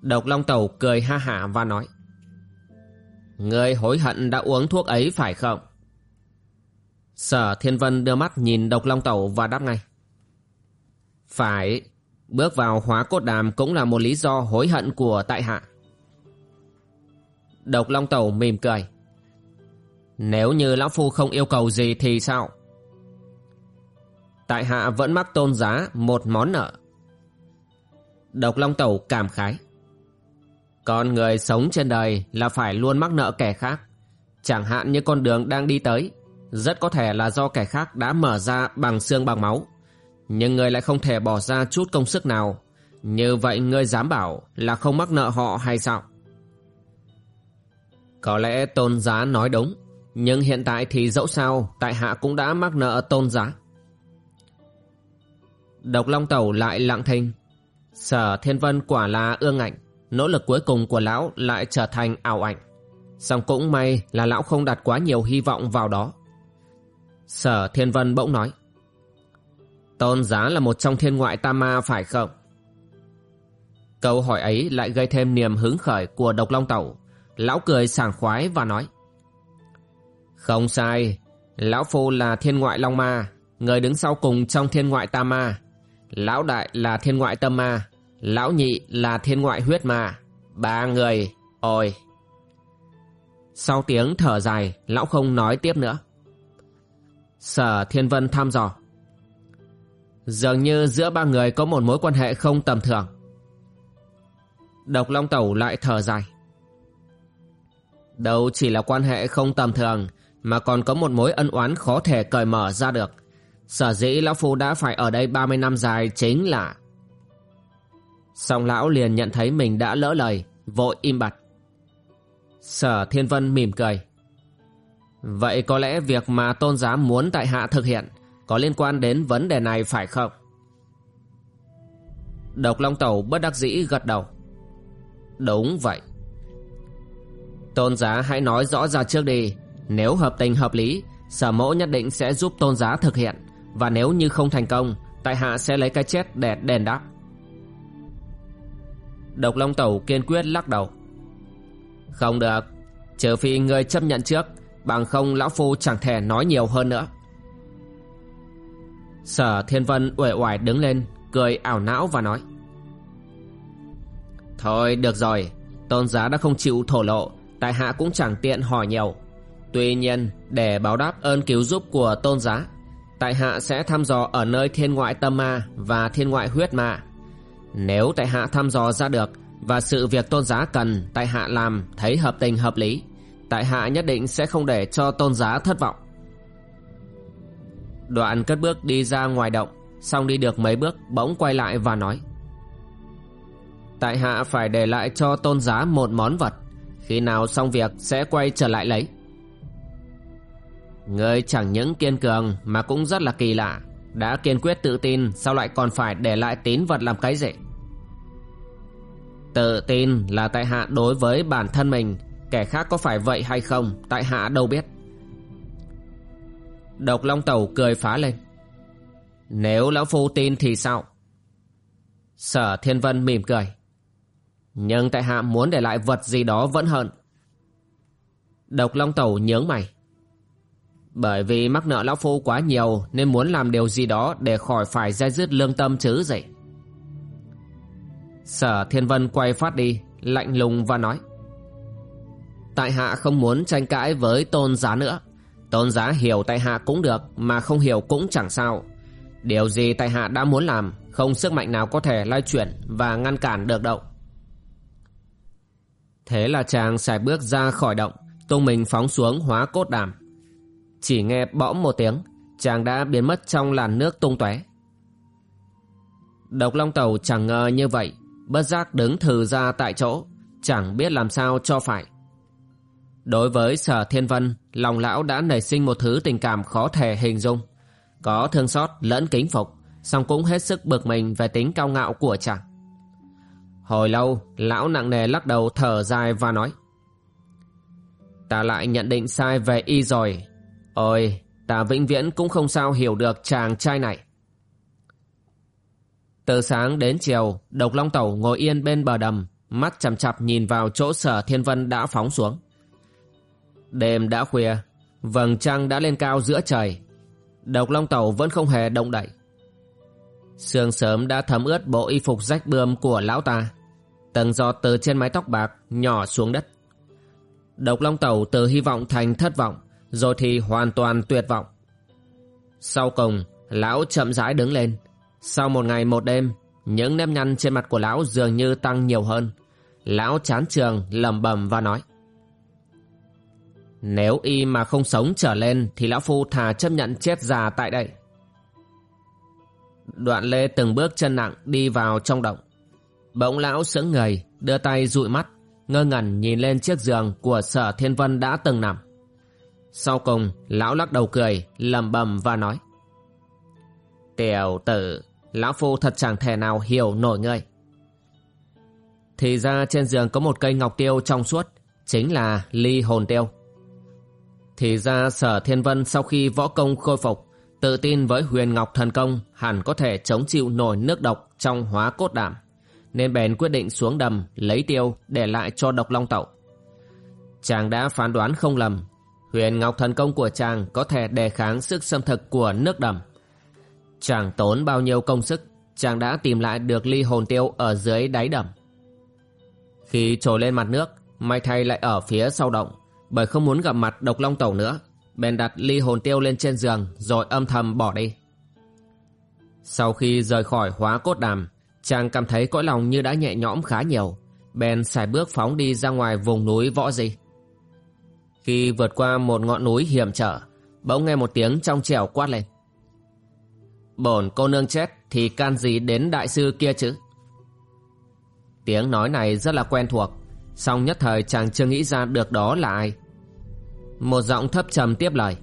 Độc long tẩu cười ha hả và nói. Ngươi hối hận đã uống thuốc ấy phải không? Sở Thiên Vân đưa mắt nhìn độc long tẩu và đáp ngay. Phải, bước vào hóa cốt đàm cũng là một lý do hối hận của tại hạ. Độc long tẩu mỉm cười. Nếu như lão phu không yêu cầu gì thì sao? Tại hạ vẫn mắc tôn giá một món nợ. Độc Long Tẩu cảm khái. Con người sống trên đời là phải luôn mắc nợ kẻ khác. Chẳng hạn như con đường đang đi tới, rất có thể là do kẻ khác đã mở ra bằng xương bằng máu. Nhưng người lại không thể bỏ ra chút công sức nào. Như vậy ngươi dám bảo là không mắc nợ họ hay sao? Có lẽ tôn giá nói đúng. Nhưng hiện tại thì dẫu sao, Tại hạ cũng đã mắc nợ tôn giá Độc Long Tẩu lại lặng thinh. Sở Thiên Vân quả là ương ảnh, Nỗ lực cuối cùng của lão lại trở thành ảo ảnh. Song cũng may là lão không đặt quá nhiều hy vọng vào đó. Sở Thiên Vân bỗng nói, Tôn giá là một trong thiên ngoại tam ma phải không? Câu hỏi ấy lại gây thêm niềm hứng khởi của độc long tẩu. Lão cười sảng khoái và nói không sai, Lão Phu là thiên ngoại Long Ma, người đứng sau cùng trong thiên ngoại Tam Ma. Lão Đại là thiên ngoại Tâm Ma, Lão Nhị là thiên ngoại Huyết Ma. Ba người, ôi! Sau tiếng thở dài, Lão không nói tiếp nữa. Sở Thiên Vân thăm dò. Dường như giữa ba người có một mối quan hệ không tầm thường Độc Long Tẩu lại thở dài Đâu chỉ là quan hệ không tầm thường mà còn có một mối ân oán khó thể cởi mở ra được. Sở dĩ Lão Phu đã phải ở đây 30 năm dài chính là song lão liền nhận thấy mình đã lỡ lời, Vội im bặt. Sở Thiên Vân mỉm cười. Vậy có lẽ việc mà tôn giá muốn tại hạ thực hiện Có liên quan đến vấn đề này phải không? Độc Long Tẩu bất đắc dĩ gật đầu. Đúng vậy. Tôn giá hãy nói rõ ra trước đi. Nếu hợp tình hợp lý, Sở mẫu nhất định sẽ giúp tôn giá thực hiện. Và nếu như không thành công, Tại hạ sẽ lấy cái chết để đền đáp. Độc Long Tẩu kiên quyết lắc đầu. Không được, Trừ phi ngươi chấp nhận trước, Bằng không lão phu chẳng thể nói nhiều hơn nữa. Sở Thiên Vân uể oải đứng lên, Cười ảo não và nói. Thôi, được rồi, Tôn giá đã không chịu thổ lộ, Tại hạ cũng chẳng tiện hỏi nhiều. Tuy nhiên, để báo đáp ơn cứu giúp của tôn giá, Tại hạ sẽ thăm dò ở nơi thiên ngoại tâm ma Và thiên ngoại huyết ma. Nếu tại hạ thăm dò ra được Và sự việc tôn giá cần Tại hạ làm thấy hợp tình hợp lý, Tại hạ nhất định sẽ không để cho tôn giá thất vọng. Đoạn cất bước đi ra ngoài động, Xong đi được mấy bước bỗng quay lại và nói, Tại hạ phải để lại cho tôn giá một món vật, Khi nào xong việc sẽ quay trở lại lấy người chẳng những kiên cường mà cũng rất là kỳ lạ. Đã kiên quyết tự tin, sao lại còn phải để lại tín vật làm cái gì? Tự tin là tại hạ đối với bản thân mình, Kẻ khác có phải vậy hay không, Tại hạ đâu biết. Độc Long Tẩu cười phá lên. Nếu Lão Phu tin thì sao? Sở Thiên Vân mỉm cười. Nhưng tại hạ muốn để lại vật gì đó vẫn hơn Độc Long Tẩu nhướng mày. Bởi vì mắc nợ Lão Phu quá nhiều, Nên muốn làm điều gì đó Để khỏi phải dây dứt lương tâm chứ gì Sở Thiên Vân quay phát đi, Lạnh lùng và nói, Tại hạ không muốn tranh cãi với tôn giá nữa. Tôn giá hiểu tại hạ cũng được, Mà không hiểu cũng chẳng sao. Điều gì tại hạ đã muốn làm, Không sức mạnh nào có thể lai chuyển Và ngăn cản được đâu. Thế là chàng xài bước ra khỏi động, Tung mình phóng xuống hóa cốt đàm. Chỉ nghe bõm một tiếng Chàng đã biến mất trong làn nước tung tóe Độc Long Tàu chẳng ngờ như vậy Bất giác đứng thừ ra tại chỗ Chẳng biết làm sao cho phải Đối với sở thiên vân, lòng lão đã nảy sinh một thứ tình cảm khó thể hình dung. Có thương xót lẫn kính phục, song cũng hết sức bực mình về tính cao ngạo của chàng. Hồi lâu, lão nặng nề lắc đầu thở dài và nói. Ta lại nhận định sai về y rồi. Ôi, ta vĩnh viễn cũng không sao hiểu được chàng trai này. Từ sáng đến chiều, độc long tẩu ngồi yên bên bờ đầm, mắt chằm chặp nhìn vào chỗ sở thiên vân đã phóng xuống. Đêm đã khuya, vầng trăng đã lên cao giữa trời. Độc Long Tẩu vẫn không hề động đậy. Sương sớm đã thấm ướt bộ y phục rách bươm của lão ta. Tầng giọt từ trên mái tóc bạc nhỏ xuống đất. Độc Long Tẩu từ hy vọng thành thất vọng, rồi thì hoàn toàn tuyệt vọng. Sau cùng, lão chậm rãi đứng lên. Sau một ngày một đêm, những nếp nhăn trên mặt của lão dường như tăng nhiều hơn. Lão chán trường lẩm bẩm và nói. Nếu y mà không sống trở lên Thì lão phu thà chấp nhận chết già tại đây Đoạn lê từng bước chân nặng đi vào trong động Bỗng lão sững người Đưa tay dụi mắt Ngơ ngẩn nhìn lên chiếc giường Của sở thiên vân đã từng nằm sau cùng, lão lắc đầu cười lầm bầm và nói, Tiểu tử, Lão phu thật chẳng thể nào hiểu nổi ngươi. Thì ra trên giường có một cây ngọc tiêu trong suốt, Chính là ly hồn tiêu. Thì ra sở thiên vân sau khi võ công khôi phục, Tự tin với huyền ngọc thần công, Hẳn có thể chống chịu nổi nước độc trong hóa cốt đảm Nên bèn quyết định xuống đầm lấy tiêu để lại cho độc long tẩu. Chàng đã phán đoán không lầm Huyền ngọc thần công của chàng có thể đề kháng sức xâm thực của nước đầm. Chàng tốn bao nhiêu công sức Chàng đã tìm lại được ly hồn tiêu ở dưới đáy đầm. Khi trồi lên mặt nước May thay lại ở phía sau động bởi không muốn gặp mặt độc long tẩu nữa bèn đặt ly hồn tiêu lên trên giường rồi âm thầm bỏ đi. Sau khi rời khỏi hóa cốt đàm, chàng cảm thấy cõi lòng như đã nhẹ nhõm khá nhiều, bèn xài bước phóng đi ra ngoài vùng núi võ di. Khi vượt qua một ngọn núi hiểm trở, bỗng nghe một tiếng trong trẻo quát lên. Bổn cô nương chết thì can gì đến đại sư kia chứ? Tiếng nói này rất là quen thuộc, song nhất thời chàng chưa nghĩ ra được đó là ai. Một giọng thấp trầm tiếp lời.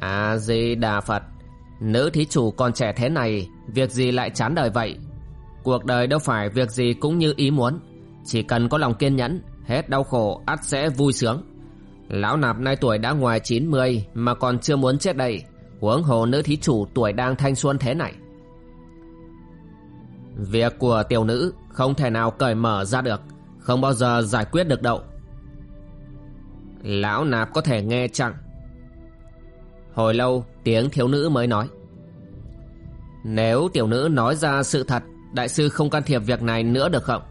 A-di-đà Phật, nữ thí chủ còn trẻ thế này, việc gì lại chán đời vậy? Cuộc đời đâu phải việc gì cũng như ý muốn, chỉ cần có lòng kiên nhẫn, hết đau khổ ắt sẽ vui sướng. Lão nạp nay tuổi đã ngoài 90 mà còn chưa muốn chết đây, huống hồ nữ thí chủ tuổi đang thanh xuân thế này. Việc của tiểu nữ không thể nào cởi mở ra được, không bao giờ giải quyết được đâu. Lão nạp có thể nghe chẳng? Hồi lâu tiếng thiếu nữ mới nói. Nếu tiểu nữ nói ra sự thật, đại sư không can thiệp việc này nữa được không?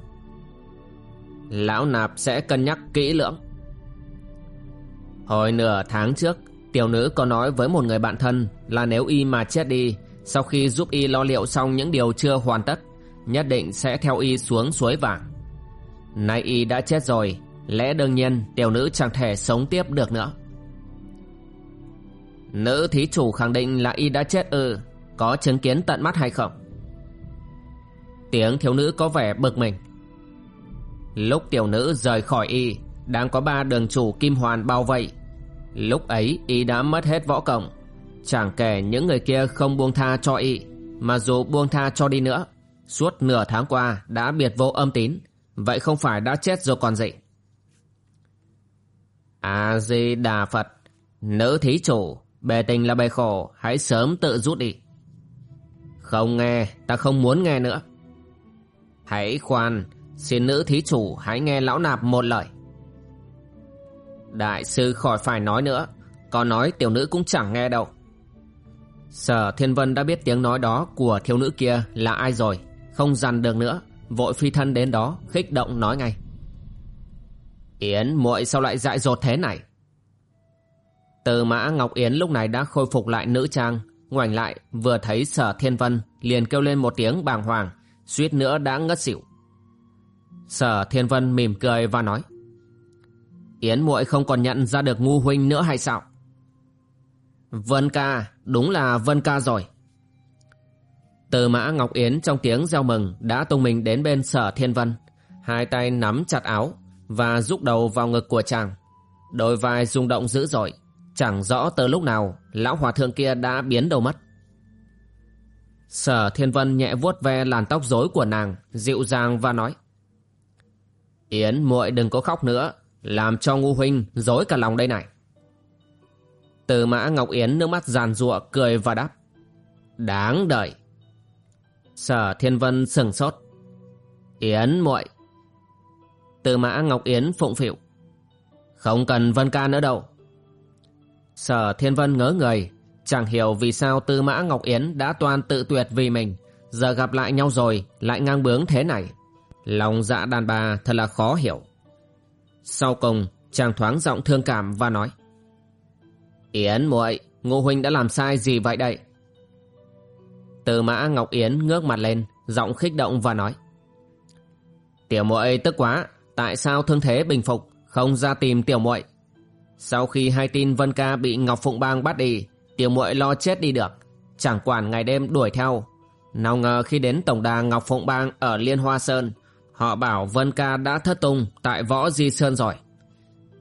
Lão nạp sẽ cân nhắc kỹ lưỡng. Hồi nửa tháng trước, tiểu nữ có nói với một người bạn thân là nếu y mà chết đi, sau khi giúp y lo liệu xong những điều chưa hoàn tất, nhất định sẽ theo y xuống suối vàng. Nay y đã chết rồi, lẽ đương nhiên tiểu nữ chẳng thể sống tiếp được nữa. Nữ thí chủ khẳng định là y đã chết ư, có chứng kiến tận mắt hay không? Tiếng thiếu nữ có vẻ bực mình. Lúc tiểu nữ rời khỏi y, đang có ba đường chủ kim hoàn bao vây. Lúc ấy y đã mất hết võ cổng chẳng kể những người kia không buông tha cho y, mà dù buông tha cho đi nữa, suốt nửa tháng qua đã biệt vô âm tín, vậy không phải đã chết rồi còn gì. A-di-đà Phật, nữ thí chủ, bề tình là bề khổ, hãy sớm tự rút đi. Không nghe, ta không muốn nghe nữa. Hãy khoan, xin nữ thí chủ hãy nghe lão nạp một lời. Đại sư khỏi phải nói nữa, có nói tiểu nữ cũng chẳng nghe đâu. Sở Thiên Vân đã biết tiếng nói đó của thiếu nữ kia là ai rồi, không dằn được nữa, vội phi thân đến đó, khích động nói ngay. Yến muội sao lại dại dột thế này? Từ mã Ngọc Yến lúc này đã khôi phục lại nữ trang, ngoảnh lại vừa thấy sở thiên vân liền kêu lên một tiếng bàng hoàng, suýt nữa đã ngất xỉu. Sở thiên vân mỉm cười và nói Yến muội không còn nhận ra được ngu huynh nữa hay sao? Vân ca, đúng là Vân ca rồi. Từ mã Ngọc Yến trong tiếng reo mừng đã tung mình đến bên sở thiên vân, hai tay nắm chặt áo và rúc đầu vào ngực của chàng. Đôi vai rung động dữ dội, chẳng rõ từ lúc nào lão hòa thượng kia đã biến đâu mất. Sở Thiên Vân nhẹ vuốt ve làn tóc rối của nàng, dịu dàng và nói. Yến muội đừng có khóc nữa, làm cho ngu huynh dối cả lòng đây này. Từ mã Ngọc Yến nước mắt giàn giụa cười và đáp. Đáng đợi. Sở Thiên Vân sừng sốt. Yến muội từ mã Ngọc Yến phụng phịu. Không cần Vân ca nữa đâu. Sở Thiên Vân ngớ người, chẳng hiểu vì sao Tư Mã Ngọc Yến đã toàn tự tuyệt vì mình, giờ gặp lại nhau rồi lại ngang bướng thế này. Lòng dạ đàn bà thật là khó hiểu. Sau cùng, chàng thoáng giọng thương cảm và nói: "Yến muội, Ngô huynh đã làm sai gì vậy đây?" Từ Mã Ngọc Yến ngước mặt lên, giọng khích động và nói: "Tiểu muội tức quá, tại sao thương thế bình phục, không ra tìm tiểu muội?" Sau khi hai tin Vân Ca bị Ngọc Phụng Bang bắt đi, tiểu muội lo chết đi được, chẳng quản ngày đêm đuổi theo. Nào ngờ khi đến tổng đà Ngọc Phụng Bang ở Liên Hoa Sơn, họ bảo Vân Ca đã thất tung tại Võ Di Sơn rồi.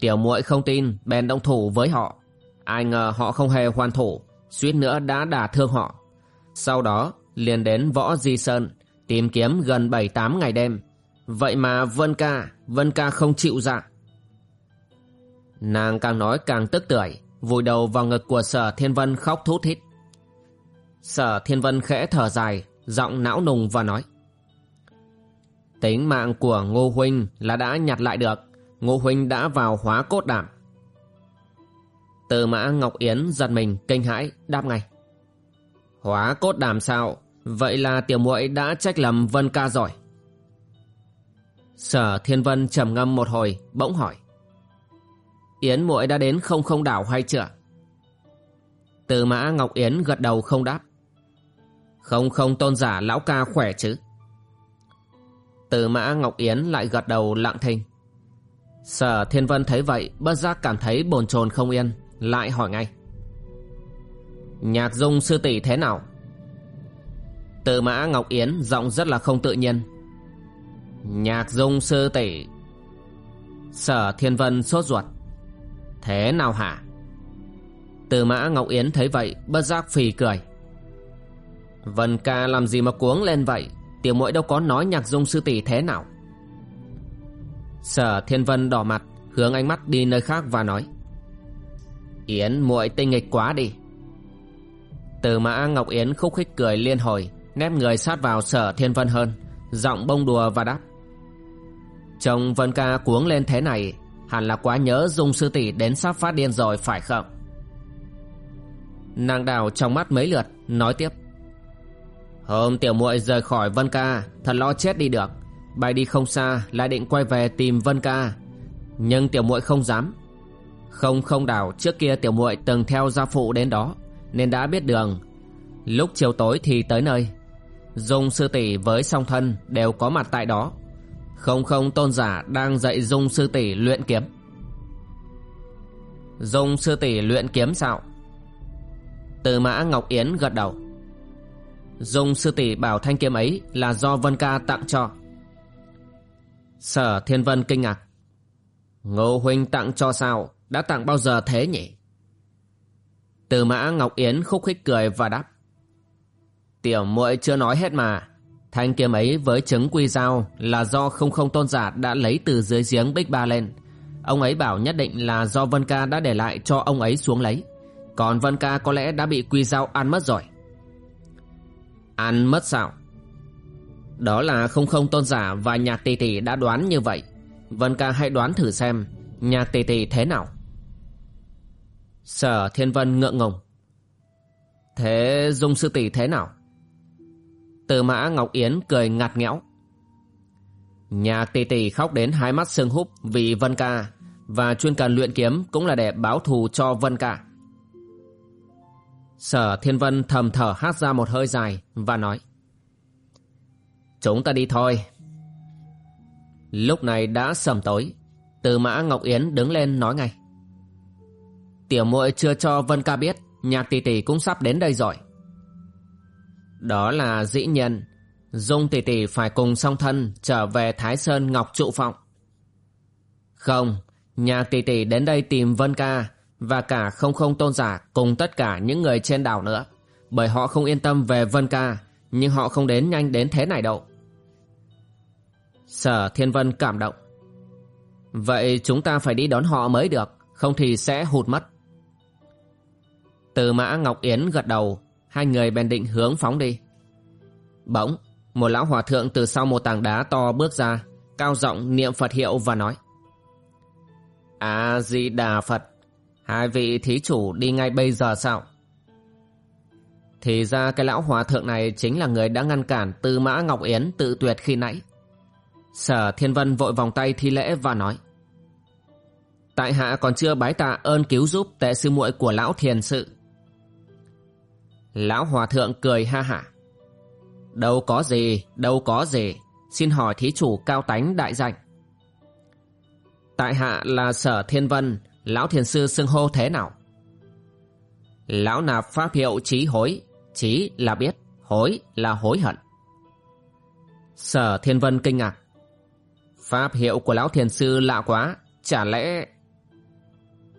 Tiểu muội không tin, bèn động thủ với họ. Ai ngờ họ không hề hoàn thủ, suýt nữa đã đả thương họ. Sau đó, liền đến Võ Di Sơn, tìm kiếm gần 7-8 ngày đêm. Vậy mà Vân Ca, Vân Ca không chịu dạ. Nàng càng nói càng tức tưởi, vùi đầu vào ngực của sở thiên vân khóc thút thít. Sở thiên vân khẽ thở dài, giọng não nùng và nói. Tính mạng của Ngô Huynh là đã nhặt lại được, Ngô Huynh đã vào hóa cốt đảm. Từ mã Ngọc Yến giật mình kinh hãi đáp ngay. Hóa cốt đảm sao? Vậy là tiểu muội đã trách lầm Vân ca rồi. Sở Thiên Vân trầm ngâm một hồi, bỗng hỏi. Yến muội đã đến không không đảo hay chưa? Từ mã Ngọc Yến gật đầu không đáp. Không không tôn giả lão ca khỏe chứ từ mã Ngọc Yến lại gật đầu lặng thinh. Sở Thiên Vân thấy vậy, bất giác cảm thấy bồn chồn không yên, Lại hỏi ngay. Nhạc dung sư tỷ thế nào? Từ mã Ngọc Yến giọng rất là không tự nhiên. Nhạc dung sư tỷ. Sở Thiên Vân sốt ruột. Thế nào hả? Từ mã Ngọc Yến thấy vậy, bất giác phì cười. Vân ca làm gì mà cuống lên vậy? Tiểu muội đâu có nói nhạc dung sư tỷ thế nào. Sở Thiên Vân đỏ mặt, Hướng ánh mắt đi nơi khác và nói, Yến muội tinh nghịch quá đi. Từ mã Ngọc Yến khúc khích cười liên hồi Nép người sát vào sở Thiên Vân hơn, Giọng bông đùa và đáp Chồng Vân ca cuống lên thế này, Hẳn là quá nhớ Dung sư tỷ đến sắp phát điên rồi phải không? Nàng đào trong mắt mấy lượt, Nói tiếp Hôm tiểu muội rời khỏi Vân ca, Thật lo chết đi được. Bay đi không xa, lại định quay về tìm Vân ca. Nhưng tiểu muội không dám. Không không đảo, trước kia tiểu muội từng theo gia phụ đến đó, Nên đã biết đường. Lúc chiều tối thì tới nơi. Dung sư tỷ với song thân đều có mặt tại đó. Không không, tôn giả đang dạy Dung sư tỷ luyện kiếm. Dung sư tỷ luyện kiếm sao? Từ mã Ngọc Yến gật đầu. Dung sư tỷ bảo thanh kiếm ấy là do Vân Ca tặng cho. Sở Thiên Vân kinh ngạc. Ngô Huynh tặng cho sao? Đã tặng bao giờ thế nhỉ? Từ mã Ngọc Yến khúc khích cười và đáp. Tiểu muội chưa nói hết mà. Thanh kiếm ấy với trứng quy dao Là do không không tôn giả đã lấy từ dưới giếng Bích Ba lên. Ông ấy bảo nhất định là do Vân Ca đã để lại cho ông ấy xuống lấy. Còn Vân Ca có lẽ đã bị quy dao ăn mất rồi. Ăn mất sao? Đó là không không tôn giả và nhạc tỷ tỷ đã đoán như vậy. Vân ca hãy đoán thử xem Nhạc tỷ tỷ thế nào. Sở Thiên Vân ngượng ngùng. Thế Dung sư tỷ thế nào? Từ mã Ngọc Yến cười ngặt nghẽo. Nhạc tỷ tỷ khóc đến hai mắt sưng húp vì Vân ca Và chuyên cần luyện kiếm cũng là để báo thù cho Vân ca. Sở Thiên Vân thầm thở hát ra một hơi dài và nói Chúng ta đi thôi. Lúc này đã sầm tối, từ mã Ngọc Yến đứng lên nói ngay. Tiểu muội chưa cho Vân ca biết, nhạc tỷ tỷ cũng sắp đến đây rồi. Đó là dĩ nhiên, Dung tỷ tỷ phải cùng song thân trở về Thái Sơn Ngọc Trụ Phọng. Không, nhạc tỷ tỷ đến đây tìm Vân ca và cả không không tôn giả cùng tất cả những người trên đảo nữa bởi họ không yên tâm về Vân Ca nhưng họ không đến nhanh đến thế này đâu. Sở Thiên Vân cảm động. Vậy chúng ta phải đi đón họ mới được, không thì sẽ hụt mất. Từ mã Ngọc Yến gật đầu, hai người bèn định hướng phóng đi. Bỗng, một lão hòa thượng từ sau một tảng đá to bước ra, cao giọng niệm Phật hiệu và nói. A-di-đà Phật, Hai vị thí chủ đi ngay bây giờ sao? Thì ra cái lão hòa thượng này chính là người đã ngăn cản Tư Mã Ngọc Yến tự tuyệt khi nãy. Sở Thiên Vân vội vòng tay thi lễ và nói. Tại hạ còn chưa bái tạ ơn cứu giúp tệ sư muội của lão thiền sự. Lão hòa thượng cười ha hả. Đâu có gì, đâu có gì, xin hỏi thí chủ cao tánh đại danh. Tại hạ là Sở Thiên Vân, Lão thiền sư xưng hô thế nào? Lão nạp pháp hiệu trí hối, trí là biết, hối là hối hận. Sở Thiên Vân kinh ngạc. Pháp hiệu của lão thiền sư lạ quá, chả lẽ...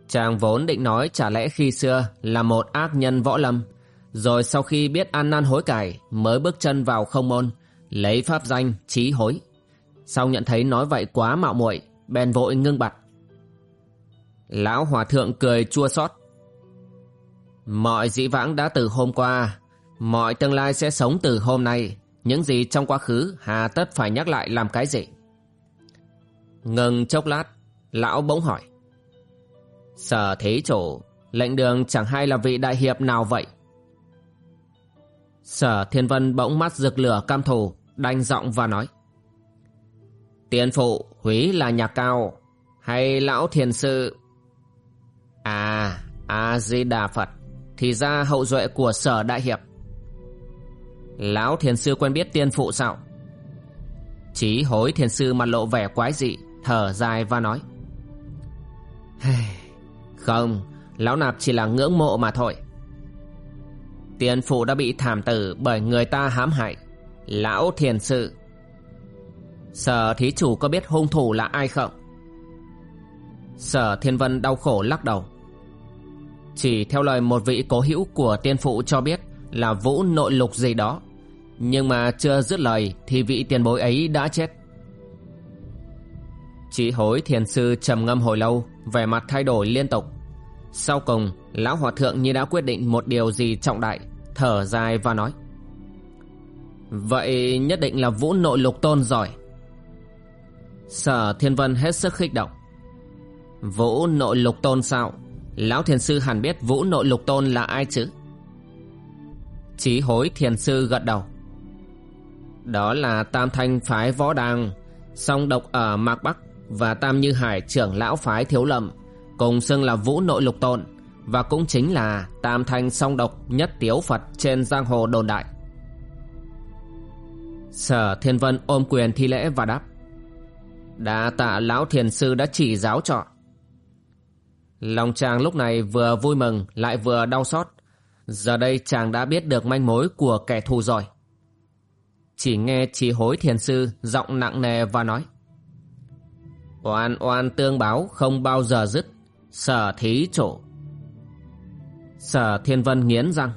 Chàng vốn định nói chả lẽ khi xưa là một ác nhân võ lâm, rồi sau khi biết ăn năn hối cải mới bước chân vào không môn, lấy pháp danh trí hối. Sau nhận thấy nói vậy quá mạo muội, bèn vội ngưng bặt. Lão hòa thượng cười chua xót. Mọi dĩ vãng đã từ hôm qua, Mọi tương lai sẽ sống từ hôm nay. Những gì trong quá khứ, Hà tất phải nhắc lại làm cái gì? Ngừng chốc lát, Lão bỗng hỏi. Sở thế chủ, Lệnh đường chẳng hay là vị đại hiệp nào vậy? Sở thiên vân bỗng mắt rực lửa cam thù, Đanh giọng và nói. Tiền phụ, húy là nhà cao, Hay lão thiền sư À, A-di-đà Phật, thì ra hậu duệ của sở đại hiệp. Lão thiền sư quen biết tiên phụ sao Chí hối thiền sư mặt lộ vẻ quái dị Thở dài và nói. Không Lão nạp chỉ là ngưỡng mộ mà thôi. Tiên phụ đã bị thảm tử Bởi người ta hãm hại. Lão thiền sư Sở thí chủ có biết hung thủ là ai không? Sở thiên vân đau khổ lắc đầu. Chỉ theo lời một vị cố hữu của tiên phụ cho biết Là vũ nội lục gì đó. Nhưng mà chưa dứt lời Thì vị tiền bối ấy đã chết. Chỉ hối thiền sư trầm ngâm hồi lâu, Vẻ mặt thay đổi liên tục. Sau cùng, Lão Hòa Thượng như đã quyết định một điều gì trọng đại, Thở dài và nói, Vậy nhất định là vũ nội lục tôn giỏi. Sở Thiên Vân hết sức khích động, Vũ nội lục tôn sao? Lão thiền sư hẳn biết vũ nội lục tôn là ai chứ? Chí hối thiền sư gật đầu. Đó là tam thanh phái võ đàng, Song độc ở Mạc Bắc, Và tam như hải trưởng lão phái thiếu lầm Cùng xưng là vũ nội lục tôn, Và cũng chính là tam thanh song độc nhất tiếu Phật trên giang hồ đồn đại. Sở Thiên Vân ôm quyền thi lễ và đáp. Đa tạ lão thiền sư đã chỉ giáo trọ. Lòng chàng lúc này vừa vui mừng, lại vừa đau xót. Giờ đây chàng đã biết được manh mối của kẻ thù rồi. Chỉ nghe chỉ hối thiền sư giọng nặng nề và nói, Oan oan tương báo không bao giờ dứt, Sở thí chỗ. Sở thiên vân nghiến răng,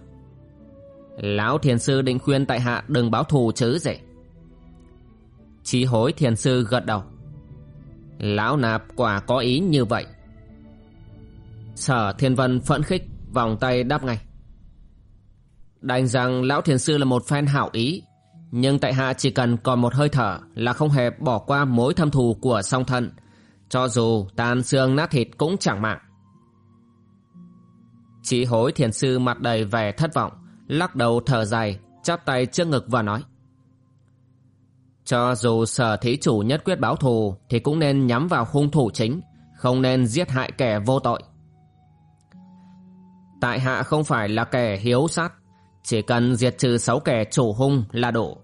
Lão thiền sư định khuyên tại hạ đừng báo thù chứ dễ Chí hối thiền sư gật đầu, Lão nạp quả có ý như vậy Sở thiên vân phẫn khích, Vòng tay đáp ngay. Đành rằng lão thiền sư là một phen hảo ý, Nhưng tại hạ chỉ cần còn một hơi thở Là không hề bỏ qua mối thâm thù của song thân, Cho dù tan xương nát thịt cũng chẳng mạng. Chỉ hối thiền sư mặt đầy vẻ thất vọng, Lắc đầu thở dài, Chắp tay trước ngực và nói, cho dù sở thí chủ nhất quyết báo thù Thì cũng nên nhắm vào hung thủ chính, Không nên giết hại kẻ vô tội. Tại hạ không phải là kẻ hiếu sát, Chỉ cần diệt trừ sáu kẻ chủ hung là đủ.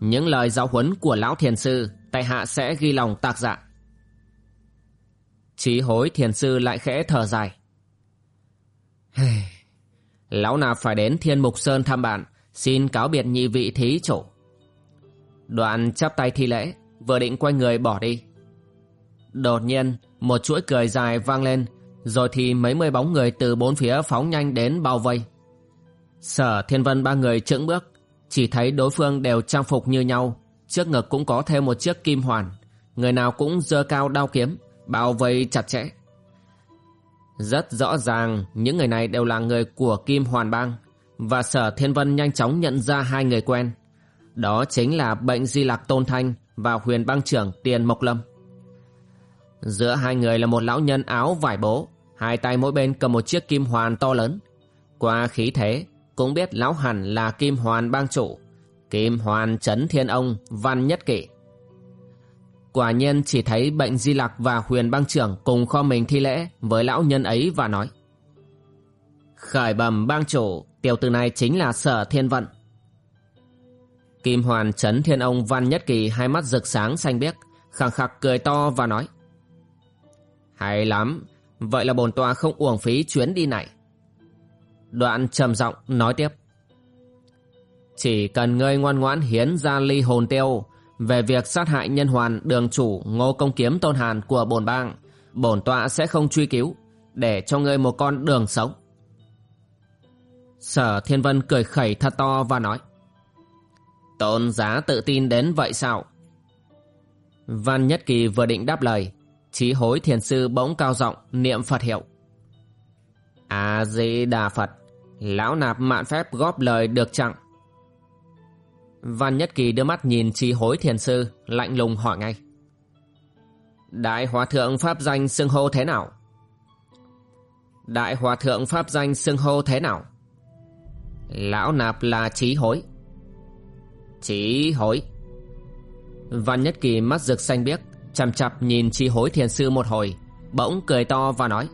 Những lời giáo huấn của lão thiền sư, Tại hạ sẽ ghi lòng tạc dạ. Chí hối thiền sư lại khẽ thở dài. Lão nạp phải đến thiên mục sơn thăm bạn, Xin cáo biệt nhị vị thí chủ. Đoạn chắp tay thi lễ, Vừa định quay người bỏ đi. Đột nhiên, Một chuỗi cười dài vang lên rồi thì mấy mươi bóng người từ bốn phía phóng nhanh đến bao vây. Sở thiên vân ba người chững bước, Chỉ thấy đối phương đều trang phục như nhau. Trước ngực cũng có thêm một chiếc kim hoàn. Người nào cũng dơ cao đao kiếm, Bao vây chặt chẽ. Rất rõ ràng, Những người này đều là người của Kim Hoàn Bang, Và Sở Thiên Vân nhanh chóng nhận ra hai người quen. Đó chính là bệnh di lạc tôn thanh và huyền băng trưởng tiền mộc lâm. Giữa hai người là một lão nhân áo vải bố, hai tay mỗi bên cầm một chiếc kim hoàn to lớn. Qua khí thế, cũng biết lão hẳn là kim hoàn bang chủ, kim hoàn trấn thiên ông văn nhất kỷ. Quả nhiên chỉ thấy bệnh di lạc và huyền bang trưởng cùng kho mình thi lễ với lão nhân ấy và nói. Khởi bầm bang chủ, tiểu tử này chính là sở thiên vận. Kim Hoàn chấn thiên ông Văn Nhất Kỳ hai mắt rực sáng xanh biếc, khẳng khặc cười to và nói. Hay lắm, vậy là bồn tòa không uổng phí chuyến đi này. Đoạn trầm giọng nói tiếp. Chỉ cần ngươi ngoan ngoãn hiến ra ly hồn tiêu về việc sát hại nhân hoàn đường chủ ngô công kiếm tôn hàn của bồn bang, bổn tọa sẽ không truy cứu, để cho ngươi một con đường sống. Sở Thiên Vân cười khẩy thật to và nói. Tôn giá tự tin đến vậy sao? Văn Nhất Kỳ vừa định đáp lời, chí hối thiền sư bỗng cao giọng niệm Phật hiệu. A-di-đà Phật, lão nạp mạn phép góp lời được chặng. Văn Nhất Kỳ đưa mắt nhìn trí hối thiền sư, lạnh lùng hỏi ngay. Đại Hòa Thượng Pháp danh xưng hô thế nào? Đại Hòa Thượng Pháp danh xưng hô thế nào? Lão nạp là trí hối. Chí hối Văn Nhất Kỳ mắt rực xanh biếc chằm chặp nhìn chi hối thiền sư một hồi, Bỗng cười to và nói,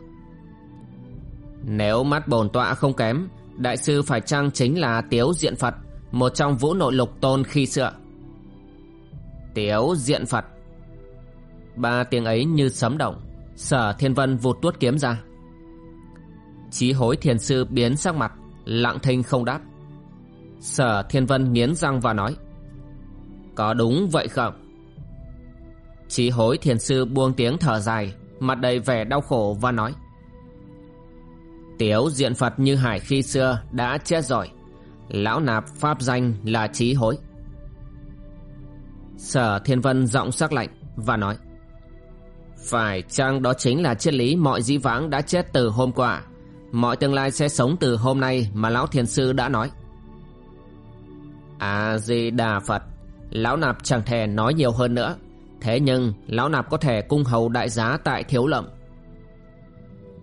Nếu mắt bổn tọa không kém, Đại sư phải chăng chính là tiếu diện Phật, Một trong vũ nội lục tôn khi xưa? Tiếu diện Phật? Ba tiếng ấy như sấm động, Sở thiên vân vụt tuốt kiếm ra. Chí hối thiền sư biến sắc mặt, Lặng thinh không đáp. Sở thiên vân nghiến răng và nói, Có đúng vậy không? Chí hối thiền sư buông tiếng thở dài, Mặt đầy vẻ đau khổ và nói Tiếu diện Phật như hải khi xưa đã chết rồi, Lão nạp pháp danh là trí hối. Sở Thiên Vân giọng sắc lạnh và nói, Phải chăng đó chính là triết lý mọi dĩ vãng đã chết từ hôm qua? Mọi tương lai sẽ sống từ hôm nay mà Lão Thiền Sư đã nói. A-di-đà Phật, Lão Nạp chẳng thể nói nhiều hơn nữa. Thế nhưng, Lão Nạp có thể cung hầu đại giá tại thiếu lậm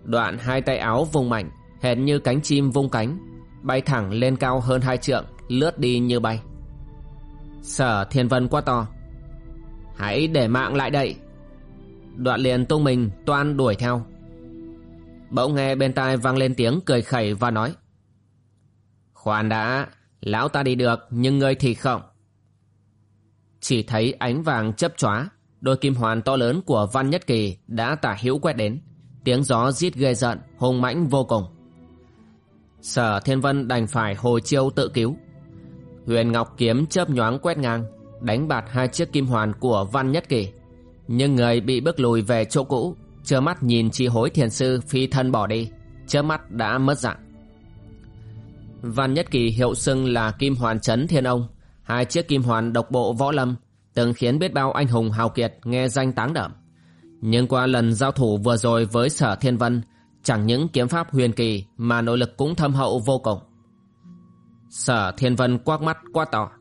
Đoạn hai tay áo vùng mạnh Hệt như cánh chim vung cánh, Bay thẳng lên cao hơn hai trượng, Lướt đi như bay. Sở thiên vân quá to, Hãy để mạng lại đây. Đoạn liền tung mình, toan đuổi theo. Bỗng nghe bên tai vang lên tiếng cười khẩy và nói, Khoan đã, Lão ta đi được, nhưng ngươi thì không. Chỉ thấy ánh vàng chấp chóa, Đôi kim hoàn to lớn của Văn Nhất Kỳ Đã tả hữu quét đến. Tiếng gió rít ghê giận Hùng mãnh vô cùng. Sở Thiên Vân đành phải hồi chiêu tự cứu. Huyền Ngọc kiếm chớp nhoáng quét ngang, Đánh bạt hai chiếc kim hoàn của Văn Nhất Kỳ. Nhưng người bị bước lùi về chỗ cũ, trơ mắt nhìn chi hối thiền sư phi thân bỏ đi Chơ mắt đã mất dạng. Văn Nhất Kỳ hiệu xưng là Kim Hoàn Trấn Thiên Ông. Hai chiếc kim hoàn độc bộ võ lâm Từng khiến biết bao anh hùng hào kiệt nghe danh táng đậm. Nhưng qua lần giao thủ vừa rồi với Sở Thiên Vân, Chẳng những kiếm pháp huyền kỳ Mà nội lực cũng thâm hậu vô cùng. Sở Thiên Vân quắc mắt quá to,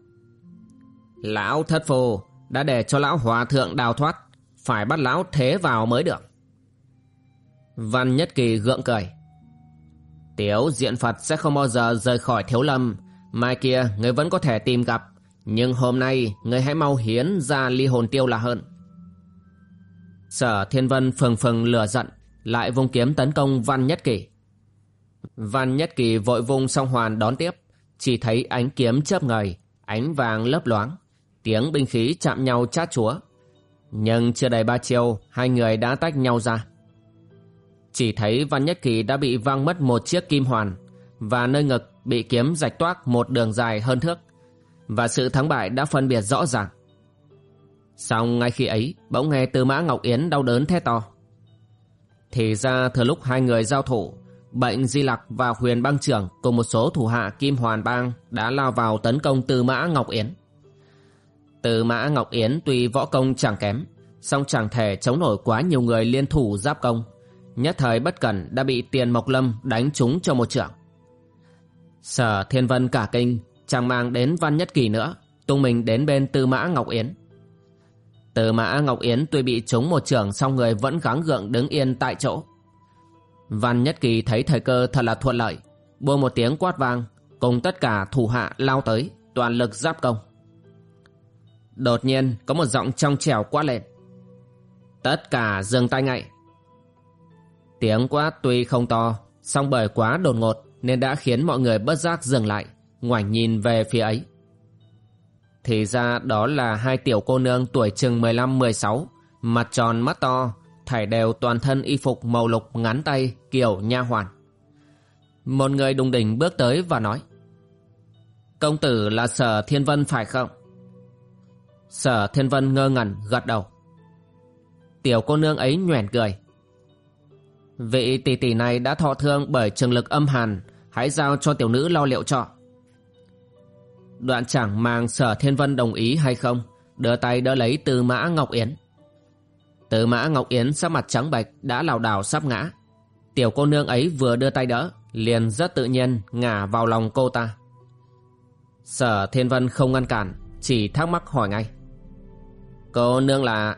Lão thất phù Đã để cho lão hòa thượng đào thoát, Phải bắt lão thế vào mới được. Văn Nhất Kỳ gượng cười Tiếu diện Phật sẽ không bao giờ rời khỏi thiếu lâm, Mai kia người vẫn có thể tìm gặp nhưng hôm nay, người hãy mau hiến ra ly hồn tiêu là hơn. Sở Thiên Vân phừng phừng lửa giận, Lại vung kiếm tấn công Văn Nhất Kỳ. Văn Nhất Kỳ vội vung song hoàn đón tiếp, Chỉ thấy ánh kiếm chớp ngời, Ánh vàng lấp loáng, Tiếng binh khí chạm nhau chát chúa. Nhưng chưa đầy ba chiêu, Hai người đã tách nhau ra. Chỉ thấy Văn Nhất Kỳ đã bị văng mất một chiếc kim hoàn, và nơi ngực bị kiếm rạch toác một đường dài hơn thước và sự thắng bại đã phân biệt rõ ràng. Xong ngay khi ấy bỗng nghe Tư Mã Ngọc Yến đau đớn thét to. Thì ra thừa lúc hai người giao thủ Bệnh Di Lặc và Huyền Bang Trưởng cùng một số thủ hạ Kim Hoàn Bang đã lao vào tấn công Tư Mã Ngọc Yến. Tư Mã Ngọc Yến tuy võ công chẳng kém, song chẳng thể chống nổi quá nhiều người liên thủ giáp công Nhất thời bất cẩn đã bị tiền mộc lâm đánh trúng cho một trưởng. Sở thiên vân cả kinh, chẳng mang đến văn nhất kỳ nữa, tung mình đến bên tư mã Ngọc Yến. Tư mã Ngọc Yến tuy bị trúng một trưởng song người vẫn gắng gượng đứng yên tại chỗ. Văn nhất kỳ thấy thời cơ thật là thuận lợi, buông một tiếng quát vang, cùng tất cả thủ hạ lao tới, toàn lực giáp công. Đột nhiên có một giọng trong trèo quát lên. Tất cả dừng tay ngay. Tiếng quát tuy không to, song bởi quá đột ngột nên đã khiến mọi người bất giác dừng lại, ngoảnh nhìn về phía ấy. Thì ra đó là hai tiểu cô nương tuổi chừng 15-16, mặt tròn mắt to, thải đều toàn thân y phục màu lục ngắn tay kiểu nha hoàn. Một người đùng đỉnh bước tới và nói Công tử là Sở Thiên Vân phải không? Sở Thiên Vân ngơ ngẩn gật đầu. Tiểu cô nương ấy nhoẻn cười. Vị tỷ tỷ này đã thọ thương bởi trường lực âm hàn Hãy giao cho tiểu nữ lo liệu cho Đoạn chẳng mang sở thiên vân đồng ý hay không? Đưa tay đỡ lấy từ mã Ngọc Yến. Từ mã Ngọc Yến sắc mặt trắng bệch, đã lảo đảo sắp ngã. Tiểu cô nương ấy vừa đưa tay đỡ, Liền rất tự nhiên ngả vào lòng cô ta. Sở thiên vân không ngăn cản, Chỉ thắc mắc hỏi ngay. Cô nương là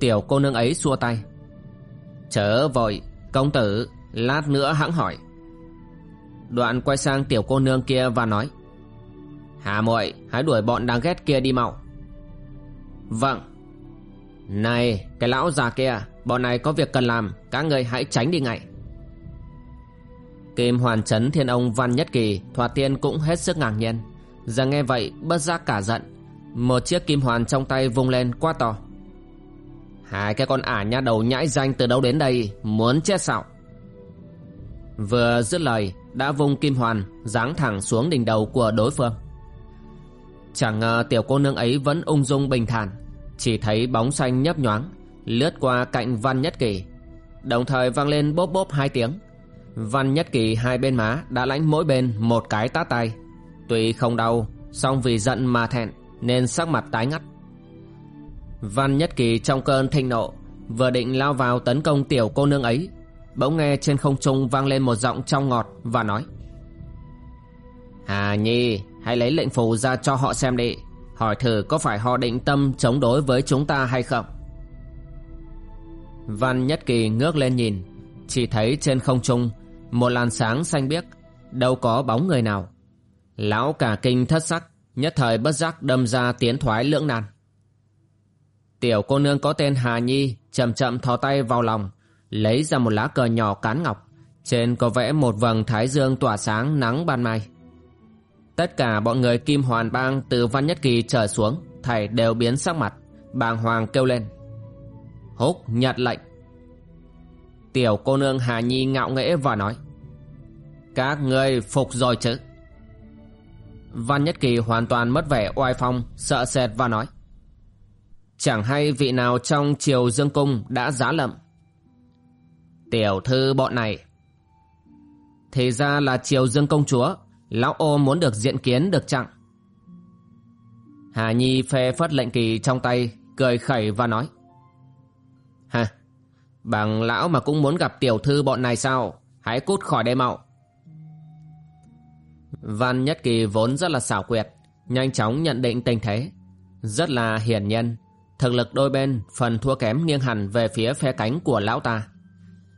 Tiểu cô nương ấy xua tay. Chớ vội, Công tử, Lát nữa hãng hỏi. Đoạn quay sang tiểu cô nương kia và nói. Hà muội, Hãy đuổi bọn đáng ghét kia đi mau. Vâng. Này, cái lão già kia, Bọn này có việc cần làm, Các người hãy tránh đi ngay. Kim hoàn chấn thiên ông Văn Nhất Kỳ Thoạt tiên cũng hết sức ngạc nhiên. Giờ nghe vậy, bất giác cả giận. Một chiếc kim hoàn trong tay vung lên quá to. Hai cái con ả nha đầu nhãi danh từ đâu đến đây, Muốn chết sao? Vừa dứt lời, Đã vung kim hoàn, Giáng thẳng xuống đỉnh đầu của đối phương. Chẳng ngờ tiểu cô nương ấy vẫn ung dung bình thản, Chỉ thấy bóng xanh nhấp nhoáng, Lướt qua cạnh Văn Nhất Kỳ. Đồng thời vang lên bốp bốp hai tiếng. Văn Nhất Kỳ hai bên má đã lãnh mỗi bên một cái tát tay Tuy không đau, song vì giận mà thẹn Nên sắc mặt tái ngắt. Văn Nhất Kỳ trong cơn thịnh nộ, Vừa định lao vào tấn công tiểu cô nương ấy, Bỗng nghe trên không trung vang lên một giọng trong ngọt Và nói, Hà Nhi Hãy lấy lệnh phù ra cho họ xem đi. Hỏi thử có phải họ định tâm chống đối với chúng ta hay không? Văn Nhất Kỳ ngước lên nhìn, Chỉ thấy trên không trung Một làn sáng xanh biếc, Đâu có bóng người nào. Lão cả kinh thất sắc, Nhất thời bất giác đâm ra tiến thoái lưỡng nan. Tiểu cô nương có tên Hà Nhi chậm chậm thò tay vào lòng, Lấy ra một lá cờ nhỏ cán ngọc, Trên có vẽ một vầng thái dương tỏa sáng nắng ban mai. Tất cả bọn người Kim Hoàn Bang từ Văn Nhất Kỳ trở xuống, Thảy đều biến sắc mặt, Bàng hoàng kêu lên. Húc nhật lệnh. Tiểu cô nương Hà Nhi ngạo nghễ và nói, Các ngươi phục rồi chứ? Văn Nhất Kỳ hoàn toàn mất vẻ oai phong, Sợ sệt và nói, Chẳng hay vị nào trong triều dương cung đã giá lậm Tiểu thư bọn này. Thì ra là triều dương công chúa Lão ô muốn được diện kiến được chặng Hà Nhi phê phất lệnh kỳ trong tay Cười khẩy và nói. Ha, Bằng lão mà cũng muốn gặp tiểu thư bọn này sao? Hãy cút khỏi đây mạo Văn Nhất Kỳ vốn rất là xảo quyệt Nhanh chóng nhận định tình thế. Rất là hiển nhân Thực lực đôi bên phần thua kém nghiêng hẳn về phía phe cánh của lão ta.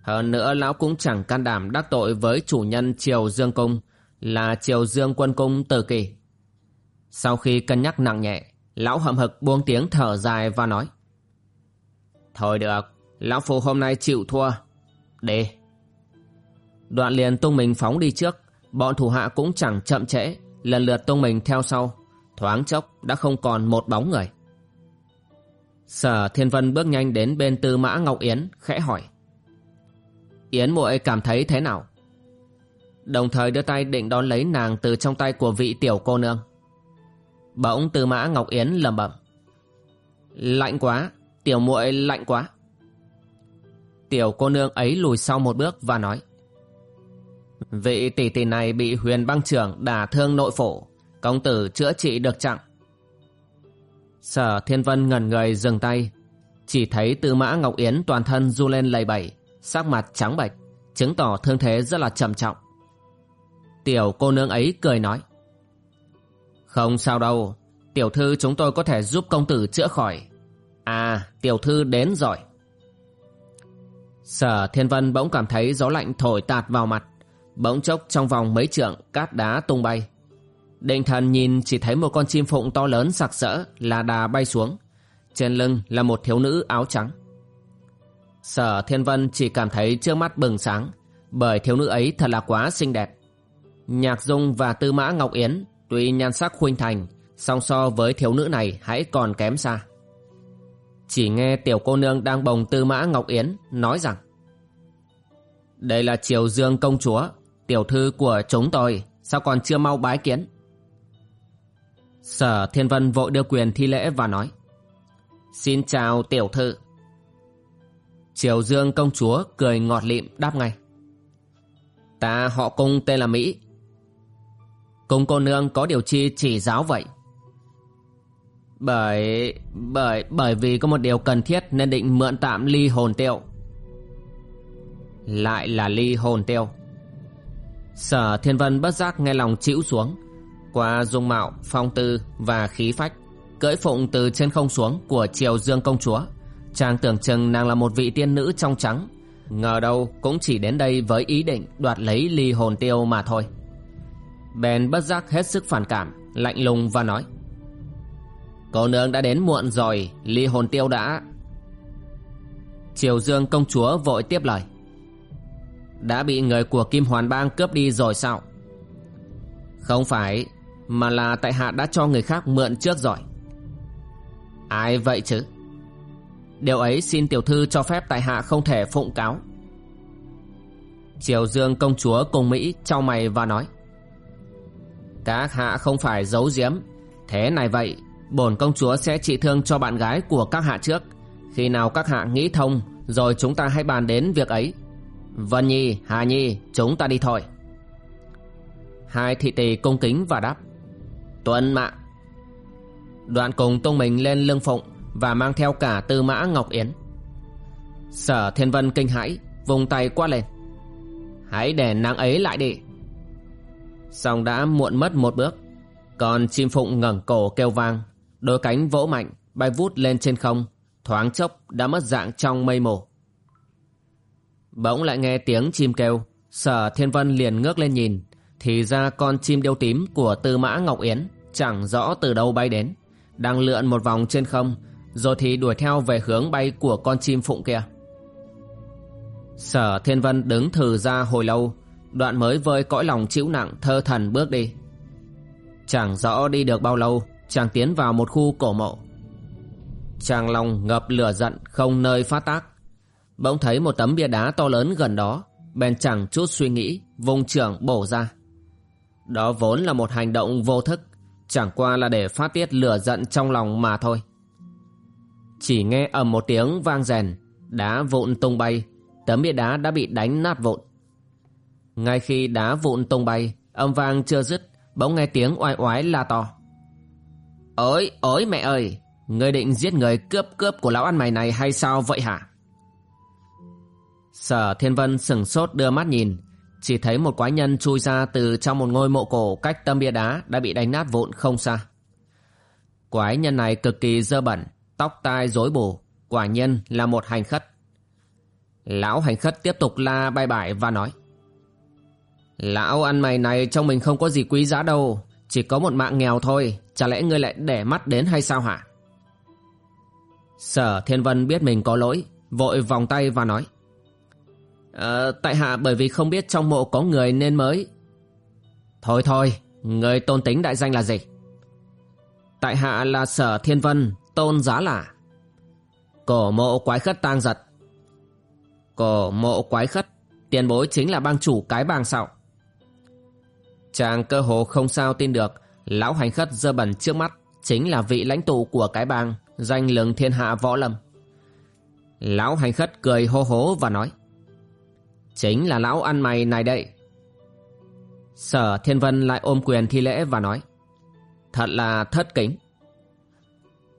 Hơn nữa lão cũng chẳng can đảm đắc tội với chủ nhân Triều Dương Cung là Triều Dương Quân Cung Từ Kỳ. Sau khi cân nhắc nặng nhẹ, lão hậm hực buông tiếng thở dài và nói Thôi được, lão phu hôm nay chịu thua. Đi. Đoạn liền tung mình phóng đi trước, bọn thủ hạ cũng chẳng chậm trễ, lần lượt tung mình theo sau. Thoáng chốc đã không còn một bóng người. Sở Thiên Vân bước nhanh đến bên Tư Mã Ngọc Yến, khẽ hỏi. Yến muội cảm thấy thế nào? Đồng thời đưa tay định đón lấy nàng từ trong tay của vị tiểu cô nương. Bỗng Tư Mã Ngọc Yến lẩm bẩm. Lạnh quá, tiểu muội lạnh quá. Tiểu cô nương ấy lùi sau một bước và nói. Vị tỷ tỷ này bị huyền băng trưởng đả thương nội phổ, công tử chữa trị được chặng. Sở Thiên Vân ngẩn người dừng tay, chỉ thấy Tư Mã Ngọc Yến toàn thân du lên lầy bẩy, sắc mặt trắng bệch, chứng tỏ thương thế rất là trầm trọng. Tiểu cô nương ấy cười nói. Không sao đâu, tiểu thư chúng tôi có thể giúp công tử chữa khỏi. À, tiểu thư đến rồi. Sở Thiên Vân bỗng cảm thấy gió lạnh thổi tạt vào mặt, bỗng chốc trong vòng mấy trượng cát đá tung bay. Định thần nhìn chỉ thấy một con chim phụng to lớn sặc sỡ là đà bay xuống. Trên lưng là một thiếu nữ áo trắng. Sở Thiên Vân chỉ cảm thấy trước mắt bừng sáng bởi thiếu nữ ấy thật là quá xinh đẹp. Nhạc Dung và Tư Mã Ngọc Yến tuy nhan sắc khuynh thành song so với thiếu nữ này hãy còn kém xa. Chỉ nghe tiểu cô nương đang bồng Tư Mã Ngọc Yến nói rằng Đây là Triều Dương công chúa, tiểu thư của chúng tôi, sao còn chưa mau bái kiến? Sở Thiên Vân vội đưa quyền thi lễ và nói Xin chào tiểu thư Triều Dương công chúa cười ngọt lịm đáp ngay Ta họ cung tên là Mỹ Cung cô nương có điều chi chỉ giáo vậy. Bởi Bởi Bởi vì có một điều cần thiết Nên định mượn tạm ly hồn tiêu. Lại là ly hồn tiêu. Sở Thiên Vân bất giác nghe lòng chịu xuống Qua dung mạo, phong tư và khí phách Cưỡi phụng từ trên không xuống Của triều dương công chúa. Chàng tưởng chừng nàng là một vị tiên nữ trong trắng Ngờ đâu cũng chỉ đến đây với ý định đoạt lấy ly hồn tiêu mà thôi. Bèn bất giác hết sức phản cảm, Lạnh lùng và nói, Cô nương đã đến muộn rồi, Ly hồn tiêu đã. Triều Dương công chúa vội tiếp lời, Đã bị người của Kim Hoàn Bang cướp đi rồi sao? Không phải, Mà là tại hạ đã cho người khác mượn trước rồi. Ai vậy chứ? Điều ấy xin tiểu thư cho phép tại hạ không thể phụng cáo. Triều Dương công chúa cùng Mỹ trao mày và nói các hạ không phải giấu giếm. Thế này vậy Bổn công chúa sẽ trị thương cho bạn gái của các hạ trước. Khi nào các hạ nghĩ thông Rồi chúng ta hãy bàn đến việc ấy. Vân Nhi, Hà Nhi Chúng ta đi thôi. Hai thị tỳ cung kính và đáp. Tuân mạng Đoạn cùng tung mình lên lưng phụng Và mang theo cả tư mã Ngọc Yến. Sở Thiên Vân kinh hãi Vùng tay quát lên. Hãy để nàng ấy lại đi song đã muộn mất một bước. Còn chim phụng ngẩng cổ kêu vang. Đôi cánh vỗ mạnh, Bay vút lên trên không. Thoáng chốc đã mất dạng trong mây mù. Bỗng lại nghe tiếng chim kêu. Sở Thiên Vân liền ngước lên nhìn. Thì ra con chim điêu tím của Tư Mã Ngọc Yến Chẳng rõ từ đâu bay đến. Đang lượn một vòng trên không, Rồi thì đuổi theo về hướng bay của con chim phụng kia. Sở Thiên Vân đứng thừ ra hồi lâu Đoạn mới vơi cõi lòng chịu nặng, thơ thần bước đi. Chẳng rõ đi được bao lâu, Chàng tiến vào một khu cổ mộ. Chàng lòng ngập lửa giận, không nơi phát tác. Bỗng thấy một tấm bia đá to lớn gần đó, Bèn chẳng chút suy nghĩ Vùng trưởng bổ ra. Đó vốn là một hành động vô thức, Chẳng qua là để phát tiết lửa giận trong lòng mà thôi. Chỉ nghe ầm một tiếng vang rèn, Đá vụn tung bay, Tấm bia đá đã bị đánh nát vụn. Ngay khi đá vụn tung bay Âm vang chưa dứt Bỗng nghe tiếng oai oái la to Ôi, ôi mẹ ơi Ngươi định giết người cướp cướp của lão ăn mày này hay sao vậy hả Sở Thiên Vân sửng sốt đưa mắt nhìn Chỉ thấy một quái nhân chui ra từ trong một ngôi mộ cổ cách tâm bia đá đã bị đánh nát vụn không xa. Quái nhân này cực kỳ dơ bẩn, tóc tai rối bù, quả nhân là một hành khất. Lão hành khất tiếp tục la bay bải và nói Lão ăn mày này trong mình không có gì quý giá đâu. Chỉ có một mạng nghèo thôi. Chả lẽ ngươi lại để mắt đến hay sao hả? Sở Thiên Vân biết mình có lỗi Vội vòng tay và nói. Ờ, Tại hạ bởi vì không biết trong mộ có người nên mới. Thôi thôi Người tôn tính đại danh là gì? Tại hạ là Sở Thiên Vân Tôn giá là. Cổ mộ quái khất tang giật. Cổ mộ quái khất Tiền bối chính là bang chủ cái bang sao? Chàng cơ hồ không sao tin được. Lão hành khất dơ bẩn trước mắt, Chính là vị lãnh tụ của cái bang, Danh lừng thiên hạ võ lâm. Lão hành khất cười hô hố và nói, Chính là lão ăn mày này đây. Sở Thiên Vân lại ôm quyền thi lễ và nói, Thật là thất kính.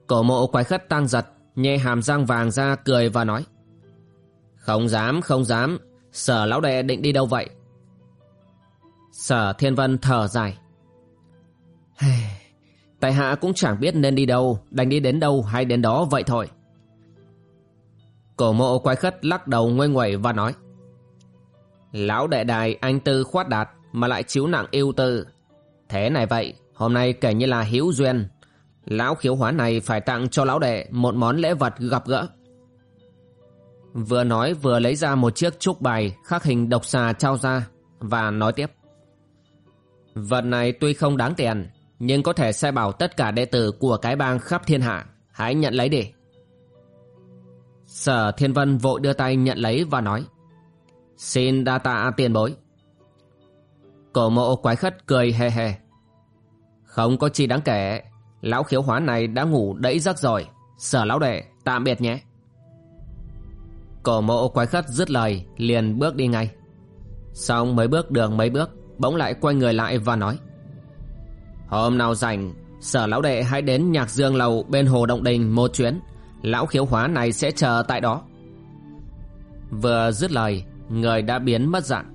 Cổ mộ quái khất tăng giật Nhê hàm răng vàng ra cười và nói, Không dám không dám. Sở lão đệ định đi đâu vậy? Sở Thiên Vân thở dài. Tại hạ cũng chẳng biết nên đi đâu, Đành đi đến đâu hay đến đó vậy thôi. Cổ mộ quái khất lắc đầu nguôi nguẩy và nói, Lão đệ đài anh tư khoát đạt Mà lại chiếu nặng yêu tư. Thế này vậy, Hôm nay kể như là hiếu duyên. Lão khiếu hóa này phải tặng cho lão đệ Một món lễ vật gặp gỡ. Vừa nói vừa lấy ra một chiếc trúc bài Khắc hình độc xà trao ra Và nói tiếp. Vật này tuy không đáng tiền, Nhưng có thể sai bảo tất cả đệ tử Của cái bang khắp thiên hạ. Hãy nhận lấy đi. Sở Thiên Vân vội đưa tay nhận lấy và nói, Xin đa tạ tiền bối. Cổ mộ quái khất cười hề hề Không có chi đáng kể, Lão khiếu hóa này đã ngủ đẫy giấc rồi. Sở lão đệ, tạm biệt nhé. Cổ mộ quái khất dứt lời, Liền bước đi ngay. Xong mới bước đường mấy bước Bỗng lại quay người lại và nói, Hôm nào rảnh, Sở lão đệ hãy đến nhạc dương lầu Bên hồ động đình một chuyến. Lão khiếu hóa này sẽ chờ tại đó. Vừa dứt lời, Người đã biến mất dạng.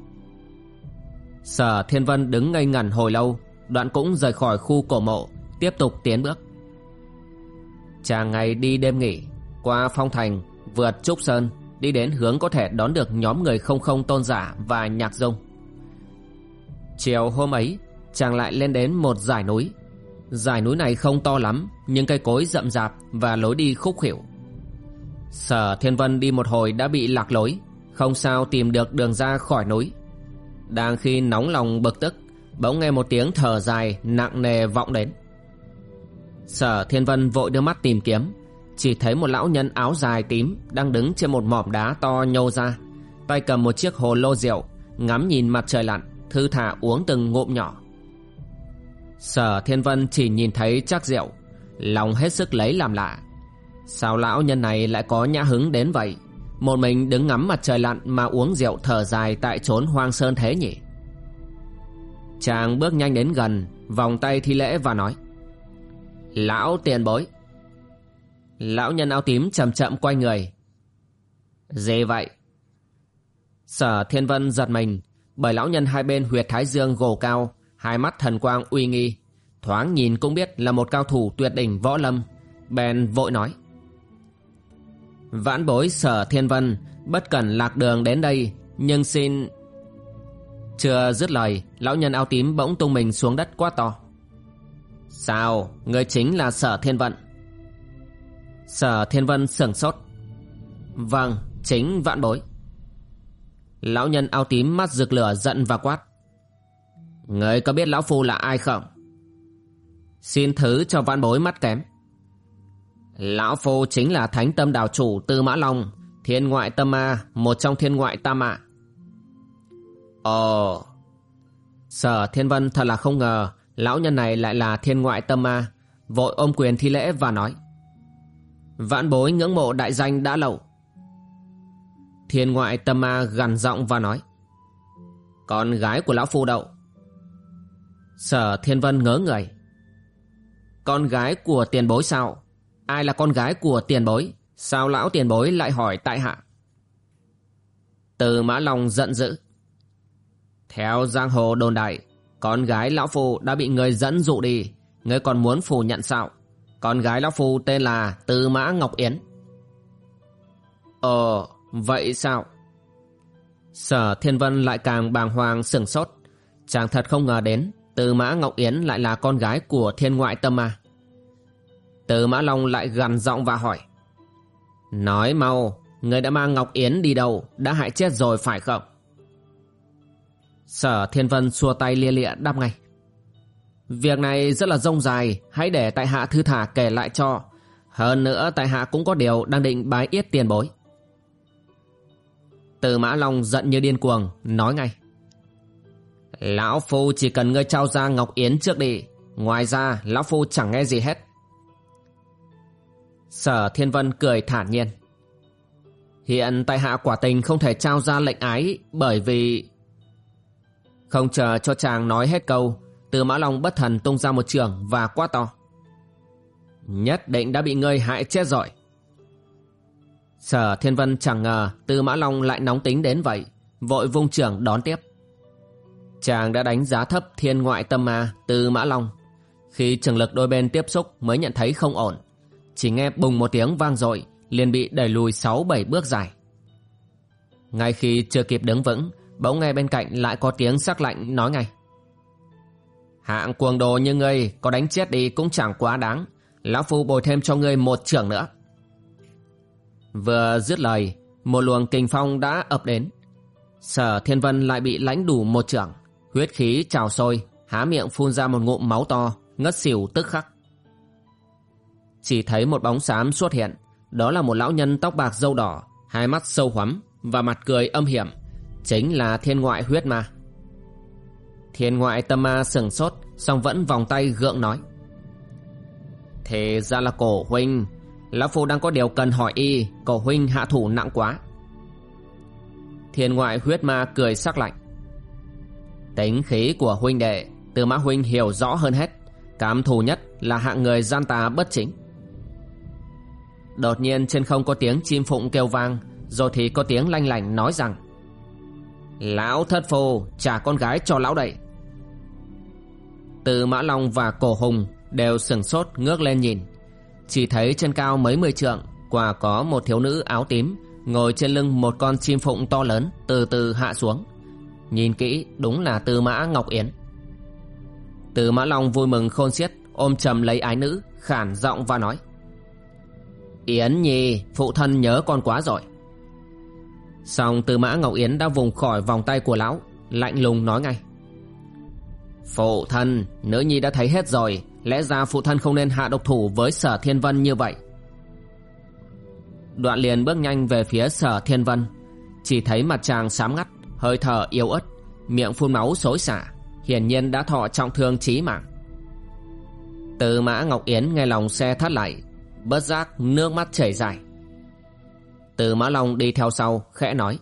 Sở Thiên Vân đứng ngây ngẩn hồi lâu, Đoạn cũng rời khỏi khu cổ mộ, Tiếp tục tiến bước. Chàng ngày đi đêm nghỉ, Qua phong thành, Vượt trúc sơn, Đi đến hướng có thể đón được nhóm người không không tôn giả Và nhạc dung. Chiều hôm ấy, Chàng lại lên đến một dải núi. Dải núi này không to lắm, Nhưng cây cối rậm rạp Và lối đi khúc khỉu Sở Thiên Vân đi một hồi đã bị lạc lối, Không sao tìm được đường ra khỏi núi. Đang khi nóng lòng bực tức, Bỗng nghe một tiếng thở dài nặng nề vọng đến. Sở Thiên Vân vội đưa mắt tìm kiếm, Chỉ thấy một lão nhân áo dài tím Đang đứng trên một mỏm đá to nhô ra, Tay cầm một chiếc hồ lô rượu, Ngắm nhìn mặt trời lặn. Thư thả uống từng ngụm nhỏ. Sở Thiên Vân chỉ nhìn thấy chắc rượu Lòng hết sức lấy làm lạ. Sao lão nhân này lại có nhã hứng đến vậy? Một mình đứng ngắm mặt trời lặn Mà uống rượu thở dài tại chốn hoang sơn thế nhỉ? Chàng bước nhanh đến gần, Vòng tay thi lễ và nói, Lão tiền bối. Lão nhân áo tím chậm chậm quay người. Gì vậy? Sở thiên vân giật mình bởi lão nhân hai bên huyệt thái dương gồ cao, Hai mắt thần quang uy nghi. Thoáng nhìn cũng biết là một cao thủ tuyệt đỉnh võ lâm. Bèn vội nói. Vãn bối sở thiên vân, Bất cần lạc đường đến đây, Nhưng xin Chưa dứt lời, Lão nhân áo tím bỗng tung mình xuống đất quá to. Sao, Người chính là sở thiên vận Sở thiên vân sửng sốt. Vâng Chính vãn bối. Lão nhân áo tím mắt rực lửa giận và quát. Người có biết lão phu là ai không? Xin thứ cho vãn bối mắt kém. Lão phu chính là thánh tâm đảo chủ Tư Mã Long, Thiên ngoại tâm ma, Một trong thiên ngoại tam mạ Ồ, Sở thiên vân thật là không ngờ Lão nhân này lại là thiên ngoại tâm ma, Vội ôm quyền thi lễ và nói. Vãn bối ngưỡng mộ đại danh đã lâu. Thiên ngoại tâm ma gằn giọng và nói, Con gái của lão phu đậu Sở thiên vân ngớ người, Con gái của tiền bối sao? Ai là con gái của tiền bối? Sao lão tiền bối lại hỏi tại hạ? Từ mã lòng giận dữ, Theo giang hồ đồn đại, Con gái lão phu đã bị người dẫn dụ đi. Ngươi còn muốn phủ nhận sao? Con gái lão phu tên là Từ Mã Ngọc Yến. Ờ Vậy sao? Sở Thiên Vân lại càng bàng hoàng sửng sốt. Chàng thật không ngờ đến Từ Mã Ngọc Yến lại là con gái của thiên ngoại tâm à? ma Từ Mã Long lại gằn giọng và hỏi. Nói mau, Người đã mang Ngọc Yến đi đâu, Đã hại chết rồi phải không? Sở Thiên Vân xua tay lia lịa đáp ngay. Việc này rất là rông dài, Hãy để tại hạ thư thả kể lại cho. Hơn nữa, tại hạ cũng có điều Đang định bái yết tiền bối. Từ Mã Long giận như điên cuồng, Nói ngay. Lão Phu chỉ cần ngươi trao ra Ngọc Yến trước đi, Ngoài ra Lão Phu chẳng nghe gì hết. Sở Thiên Vân cười thản nhiên. Hiện tại hạ quả tình không thể trao ra lệnh ái Bởi vì Không chờ cho chàng nói hết câu, Từ Mã Long bất thần tung ra một trường và quá to. Nhất định đã bị ngươi hại chết rồi. Sở Thiên Vân chẳng ngờ tư Mã Long lại nóng tính đến vậy, Vội vung trưởng đón tiếp. Chàng đã đánh giá thấp thiên ngoại tâm ma tư Mã Long. Khi trường lực đôi bên tiếp xúc mới nhận thấy không ổn. Chỉ nghe bùng một tiếng vang dội, liền bị đẩy lùi sáu bảy bước dài. Ngay khi chưa kịp đứng vững, bỗng nghe bên cạnh lại có tiếng sắc lạnh nói ngay. Hạng cuồng đồ như ngươi có đánh chết đi cũng chẳng quá đáng. Lão phu bồi thêm cho ngươi một trưởng nữa vừa dứt lời, một luồng kinh phong đã ập đến. Sở thiên vân lại bị lãnh đủ một trưởng, huyết khí trào sôi, há miệng phun ra một ngụm máu to, ngất xỉu tức khắc. Chỉ thấy một bóng xám xuất hiện, đó là một lão nhân tóc bạc râu đỏ, hai mắt sâu hoắm và mặt cười âm hiểm, chính là thiên ngoại huyết ma. Thiên ngoại tâm ma sừng sốt, song vẫn vòng tay gượng nói, thế ra là cổ huynh lão phu đang có điều cần hỏi y Cầu huynh hạ thủ nặng quá. Thiên ngoại huyết ma cười sắc lạnh. Tính khí của huynh đệ từ mã huynh hiểu rõ hơn hết. Cảm thù nhất là hạng người gian tà bất chính. Đột nhiên trên không có tiếng chim phụng kêu vang, Rồi thì có tiếng lanh lảnh nói rằng, Lão thất phù trả con gái cho lão đậy Từ Mã Long và Cổ Hùng đều sừng sốt ngước lên nhìn. Chỉ thấy trên cao mấy mươi trượng, Quả có một thiếu nữ áo tím Ngồi trên lưng một con chim phụng to lớn Từ từ hạ xuống. Nhìn kỹ, đúng là tư Mã Ngọc Yến. Tư Mã Long vui mừng khôn xiết, Ôm chầm lấy ái nữ, Khản giọng và nói, Yến Nhi, phụ thân nhớ con quá rồi. Xong, tư mã Ngọc Yến đã vùng khỏi vòng tay của lão, Lạnh lùng nói ngay, Phụ thân, Nữ nhi đã thấy hết rồi Lẽ ra phụ thân không nên hạ độc thủ với sở thiên vân như vậy? Đoạn liền bước nhanh về phía sở thiên vân. Chỉ thấy mặt chàng xám ngắt, Hơi thở yếu ớt, Miệng phun máu xối xả, Hiển nhiên đã thọ trọng thương chí mạng. Từ mã Ngọc Yến nghe lòng xe thắt lại Bất giác nước mắt chảy dài. Từ mã Long đi theo sau, khẽ nói.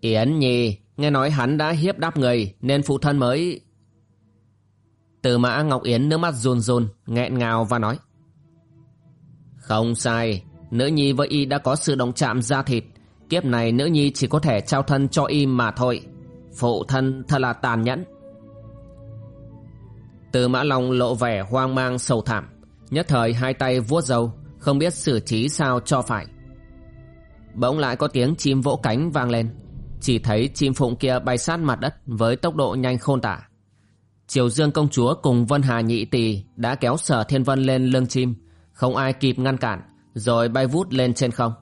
Yến Nhi, Nghe nói hắn đã hiếp đáp người, Nên phụ thân mới từ mã Ngọc Yến nước mắt run run, nghẹn ngào và nói. Không sai, Nữ nhi với y đã có sự động chạm da thịt. Kiếp này nữ nhi chỉ có thể trao thân cho y mà thôi. Phụ thân thật là tàn nhẫn. Từ mã long lộ vẻ hoang mang sầu thảm. Nhất thời hai tay vuốt râu, Không biết xử trí sao cho phải. Bỗng lại có tiếng chim vỗ cánh vang lên. Chỉ thấy chim phụng kia bay sát mặt đất Với tốc độ nhanh khôn tả. Triều Dương công chúa cùng Vân Hà Nhị tỷ Đã kéo sở thiên vân lên lưng chim. Không ai kịp ngăn cản, Rồi bay vút lên trên không.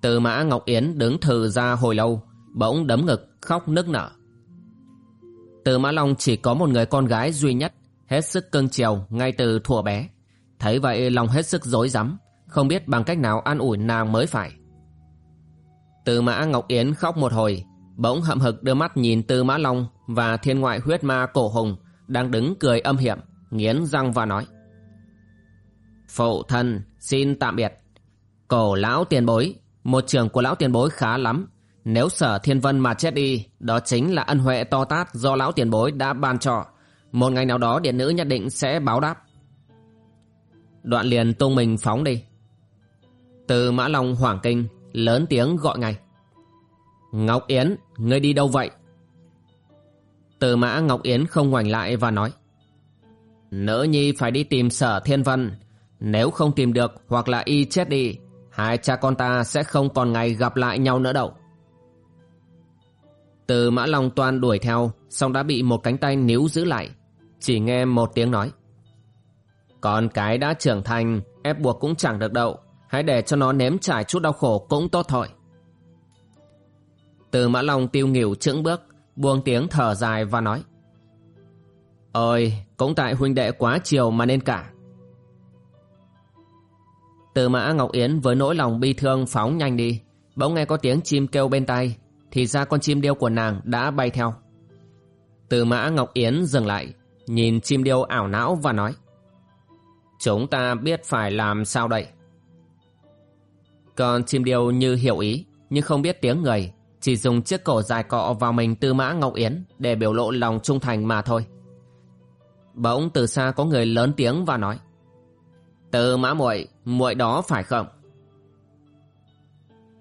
Từ mã Ngọc Yến đứng thừ ra hồi lâu, Bỗng đấm ngực, khóc nức nở. Từ Mã Long chỉ có một người con gái duy nhất, Hết sức cưng chiều ngay từ thuở bé. Thấy vậy, lòng hết sức dối rắm, Không biết bằng cách nào an ủi nàng mới phải. Từ Mã Ngọc Yến khóc một hồi Bỗng hậm hực đưa mắt nhìn Từ Mã Long Và thiên ngoại huyết ma cổ hùng Đang đứng cười âm hiểm Nghiến răng và nói Phụ thân xin tạm biệt Cổ lão tiền bối Một trường của lão tiền bối khá lắm nếu sở thiên vân mà chết đi, đó chính là ân huệ to tát do lão tiền bối đã ban cho. Một ngày nào đó điện nữ nhất định sẽ báo đáp. Đoạn liền tung mình phóng đi. Từ Mã Long hoảng kinh, lớn tiếng gọi ngay. Ngọc Yến, ngươi đi đâu vậy? Từ Mã Ngọc Yến không ngoảnh lại và nói. Nữ nhi phải đi tìm sở thiên vân. Nếu không tìm được hoặc là y chết đi, hai cha con ta sẽ không còn ngày gặp lại nhau nữa đâu. Từ Mã Long Toan đuổi theo, xong đã bị một cánh tay níu giữ lại. Chỉ nghe một tiếng nói. Con cái đã trưởng thành, ép buộc cũng chẳng được đâu, Hãy để cho nó nếm trải chút đau khổ cũng tốt thôi. Từ Mã Long tiêu nghỉu chững bước, buông tiếng thở dài và nói. Ôi, cũng tại huynh đệ quá chiều mà nên cả. Từ Mã Ngọc Yến với nỗi lòng bi thương phóng nhanh đi, bỗng nghe có tiếng chim kêu bên tai, thì ra con chim điêu của nàng đã bay theo. Từ mã Ngọc Yến dừng lại, nhìn chim điêu ảo não và nói Chúng ta biết phải làm sao đây? Còn chim điêu như hiểu ý, nhưng không biết tiếng người, chỉ dùng chiếc cổ dài cọ vào mình Tư Mã Ngọc Yến để biểu lộ lòng trung thành mà thôi. Bỗng từ xa có người lớn tiếng và nói: "Tư Mã muội, muội đó phải không?"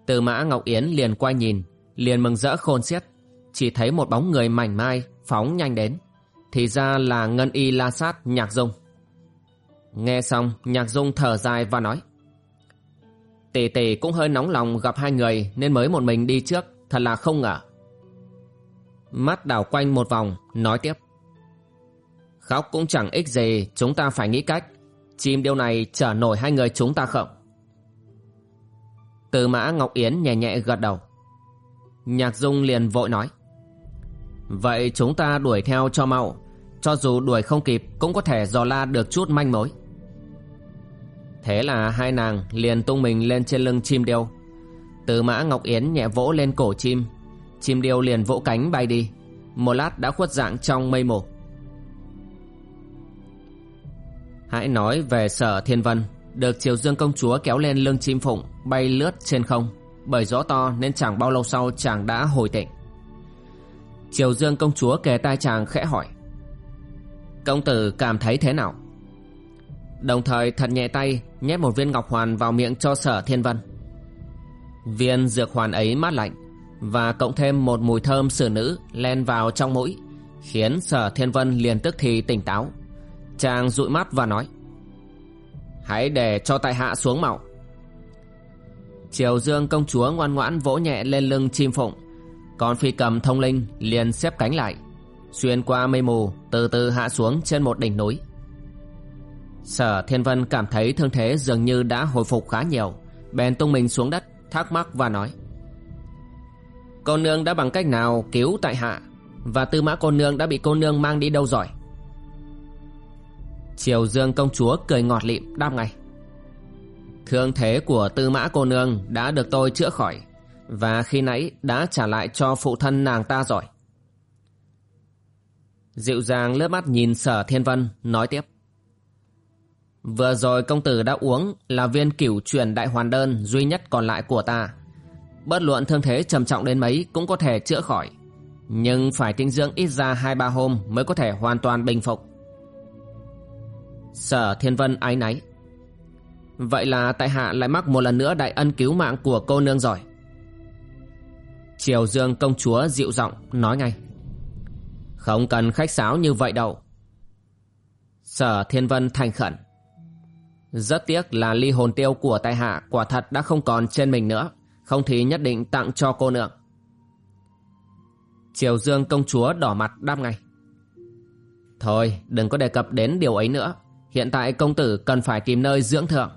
Tư Mã Ngọc Yến liền quay nhìn, liền mừng rỡ khôn xiết chỉ thấy một bóng người mảnh mai phóng nhanh đến thì ra là ngân y la sát nhạc dung nghe xong nhạc dung thở dài và nói tỷ tỷ cũng hơi nóng lòng gặp hai người nên mới một mình đi trước thật là không ngờ. Mắt đảo quanh một vòng, nói tiếp. Khóc cũng chẳng ích gì, chúng ta phải nghĩ cách. Chim điều này chở nổi hai người chúng ta không? Từ mã ngọc yến nhẹ nhẹ gật đầu. Nhạc Dung liền vội nói. Vậy chúng ta đuổi theo cho mau. Cho dù đuổi không kịp, Cũng có thể dò la được chút manh mối. Thế là hai nàng liền tung mình lên trên lưng chim điêu. Từ mã Ngọc Yến nhẹ vỗ lên cổ chim. Chim điêu liền vỗ cánh bay đi. Một lát đã khuất dạng trong mây mù. Hãy nói về sở thiên vân, Được triều dương công chúa kéo lên lưng chim phụng Bay lướt trên không. Bởi gió to nên chẳng bao lâu sau chàng đã hồi tỉnh triều dương công chúa kề tai chàng khẽ hỏi, công tử cảm thấy thế nào? Đồng thời thật nhẹ tay nhét một viên ngọc hoàn vào miệng cho sở thiên vân viên dược hoàn ấy mát lạnh, và cộng thêm một mùi thơm xử nữ len vào trong mũi, khiến sở thiên vân liền tức thì tỉnh táo. Chàng dụi mắt và nói, hãy để cho tại hạ xuống mạo. Triều Dương công chúa ngoan ngoãn vỗ nhẹ lên lưng chim phụng, Còn phi cầm thông linh liền xếp cánh lại, Xuyên qua mây mù, Từ từ hạ xuống trên một đỉnh núi. Sở Thiên Vân cảm thấy thương thế dường như đã hồi phục khá nhiều, Bèn tung mình xuống đất thắc mắc và nói. Cô nương đã bằng cách nào cứu tại hạ Và tư mã cô nương đã bị cô nương mang đi đâu rồi? Triều Dương công chúa cười ngọt lịm đáp ngay. Thương thế của tư mã cô nương đã được tôi chữa khỏi Và khi nãy đã trả lại cho phụ thân nàng ta rồi. Dịu dàng, lướt mắt nhìn sở thiên vân, nói tiếp. Vừa rồi công tử đã uống là viên cửu truyền đại hoàn đơn duy nhất còn lại của ta. Bất luận thương thế trầm trọng đến mấy cũng có thể chữa khỏi. Nhưng phải tinh dưỡng ít ra hai ba hôm mới có thể hoàn toàn bình phục. Sở Thiên Vân ái náy. Vậy là tại hạ lại mắc một lần nữa đại ân cứu mạng của cô nương rồi. Triều Dương công chúa dịu giọng nói ngay. Không cần khách sáo như vậy đâu. Sở Thiên Vân thành khẩn. Rất tiếc là ly hồn tiêu của tại hạ quả thật đã không còn trên mình nữa. Không thì nhất định tặng cho cô nương Triều Dương công chúa đỏ mặt đáp ngay. Thôi, đừng có đề cập đến điều ấy nữa. Hiện tại công tử cần phải tìm nơi dưỡng thượng.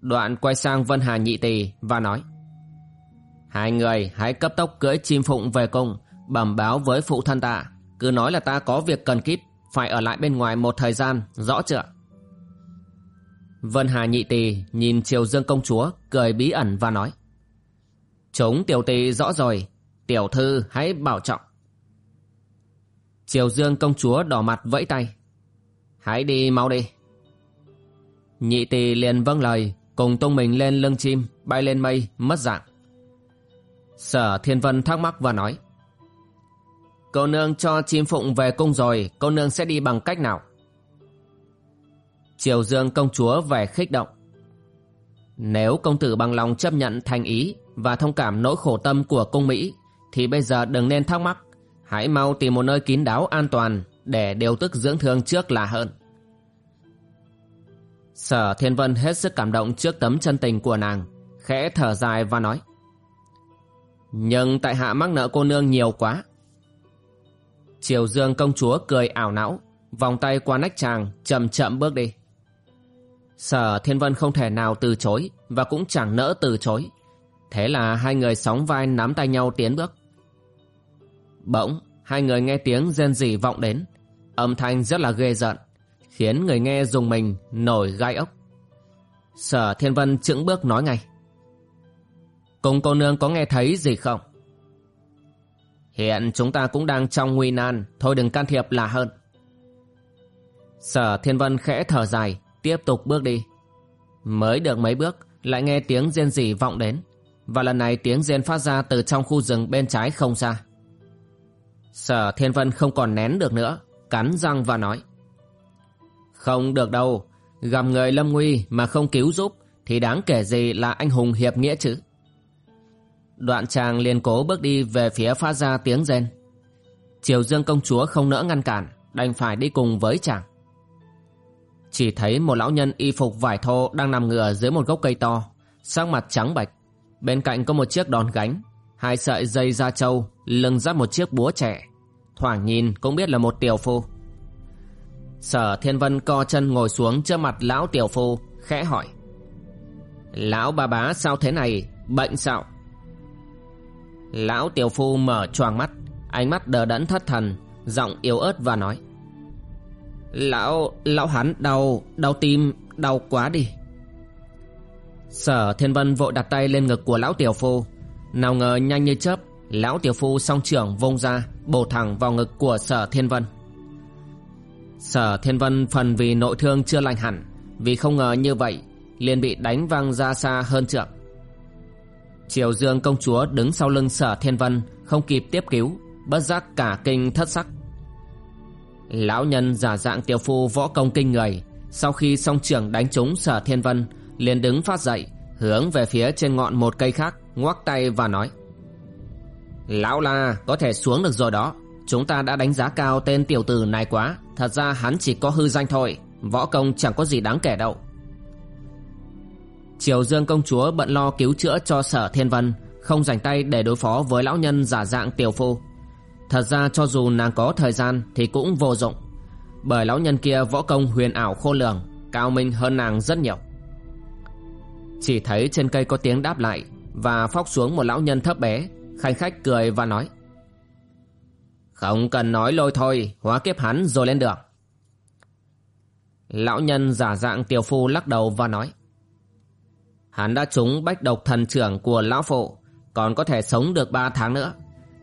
Đoạn quay sang Vân Hà nhị tỳ và nói. Hai người hãy cấp tốc cưỡi chim phụng về cung Bẩm báo với phụ thân ta. Cứ nói là ta có việc cần kíp, Phải ở lại bên ngoài một thời gian, Rõ chưa? Vân Hà nhị tỳ nhìn Triều Dương công chúa, Cười bí ẩn và nói, Chúng tiểu tỳ rõ rồi, Tiểu thư hãy bảo trọng. Triều Dương công chúa đỏ mặt vẫy tay, Hãy đi mau đi. Nhị tỳ liền vâng lời, Cùng tung mình lên lưng chim, Bay lên mây, mất dạng. Sở Thiên Vân thắc mắc và nói, Cô nương cho chim phụng về cung rồi, Cô nương sẽ đi bằng cách nào? Triều Dương công chúa vẻ khích động. Nếu công tử bằng lòng chấp nhận thành ý Và thông cảm nỗi khổ tâm của cung Mỹ, Thì bây giờ đừng nên thắc mắc. Hãy mau tìm một nơi kín đáo an toàn Để điều tức dưỡng thương trước là hơn. Sở Thiên Vân hết sức cảm động trước tấm chân tình của nàng, Khẽ thở dài và nói, Nhưng tại hạ mắc nợ cô nương nhiều quá. Triều Dương công chúa cười ảo não, Vòng tay qua nách chàng, chậm chậm bước đi. Sở Thiên Vân không thể nào từ chối Và cũng chẳng nỡ từ chối. Thế là hai người sóng vai nắm tay nhau tiến bước. Bỗng, hai người nghe tiếng rên rỉ vọng đến. Âm thanh rất là ghê giận Khiến người nghe dùng mình nổi gai ốc. Sở Thiên Vân chững bước nói ngay. Cùng cô nương có nghe thấy gì không? Hiện chúng ta cũng đang trong nguy nan, Thôi đừng can thiệp là hơn. Sở Thiên Vân khẽ thở dài. Tiếp tục bước đi. Mới được mấy bước, Lại nghe tiếng rên rỉ vọng đến. Và lần này tiếng rên phát ra từ trong khu rừng bên trái không xa. Sở Thiên Vân không còn nén được nữa, Cắn răng và nói. Không được đâu, Gặp người lâm nguy mà không cứu giúp, Thì đáng kể gì là anh hùng hiệp nghĩa chứ? Đoạn chàng liền cố bước đi về phía phát ra tiếng rên. Triều Dương công chúa không nỡ ngăn cản, Đành phải đi cùng với chàng. Chỉ thấy một lão nhân y phục vải thô Đang nằm ngửa dưới một gốc cây to, Sắc mặt trắng bạch. Bên cạnh có một chiếc đòn gánh, Hai sợi dây da trâu, Lưng dắt một chiếc búa trẻ. Thoảng nhìn cũng biết là một tiểu phu. Sở Thiên Vân co chân ngồi xuống trước mặt lão tiểu phu, Khẽ hỏi. Lão bà bá sao thế này? Bệnh sao? Lão tiểu phu mở choàng mắt, Ánh mắt đờ đẫn thất thần, Giọng yếu ớt và nói. Lão, lão hắn đau, đau tim, đau quá đi. Sở Thiên Vân vội đặt tay lên ngực của lão tiểu phu. Nào ngờ nhanh như chớp Lão tiểu phu song trưởng vung ra Bổ thẳng vào ngực của sở Thiên Vân. Sở Thiên Vân phần vì nội thương chưa lành hẳn Vì không ngờ như vậy liền bị đánh văng ra xa hơn trượng. Triều Dương công chúa đứng sau lưng sở Thiên Vân Không kịp tiếp cứu Bất giác cả kinh thất sắc. Lão nhân giả dạng tiểu phu võ công kinh người. Sau khi song trưởng đánh trúng sở Thiên Vân, liền đứng phát dậy, Hướng về phía trên ngọn một cây khác, Ngoắc tay và nói, Lão la, có thể xuống được rồi đó. Chúng ta đã đánh giá cao tên tiểu tử này quá. Thật ra hắn chỉ có hư danh thôi. Võ công chẳng có gì đáng kể đâu. Triều Dương công chúa bận lo cứu chữa cho sở thiên vân, Không dành tay để đối phó với lão nhân giả dạng tiểu phu. Thật ra cho dù nàng có thời gian thì cũng vô dụng. Bởi lão nhân kia võ công huyền ảo khô lường, Cao minh hơn nàng rất nhiều. Chỉ thấy trên cây có tiếng đáp lại Và phóc xuống một lão nhân thấp bé, Khanh khách cười và nói, Không cần nói lôi thôi, Hóa kiếp hắn rồi lên được Lão nhân giả dạng tiểu phu lắc đầu và nói, Hắn đã trúng bách độc thần trưởng của lão phụ, Còn có thể sống được ba tháng nữa.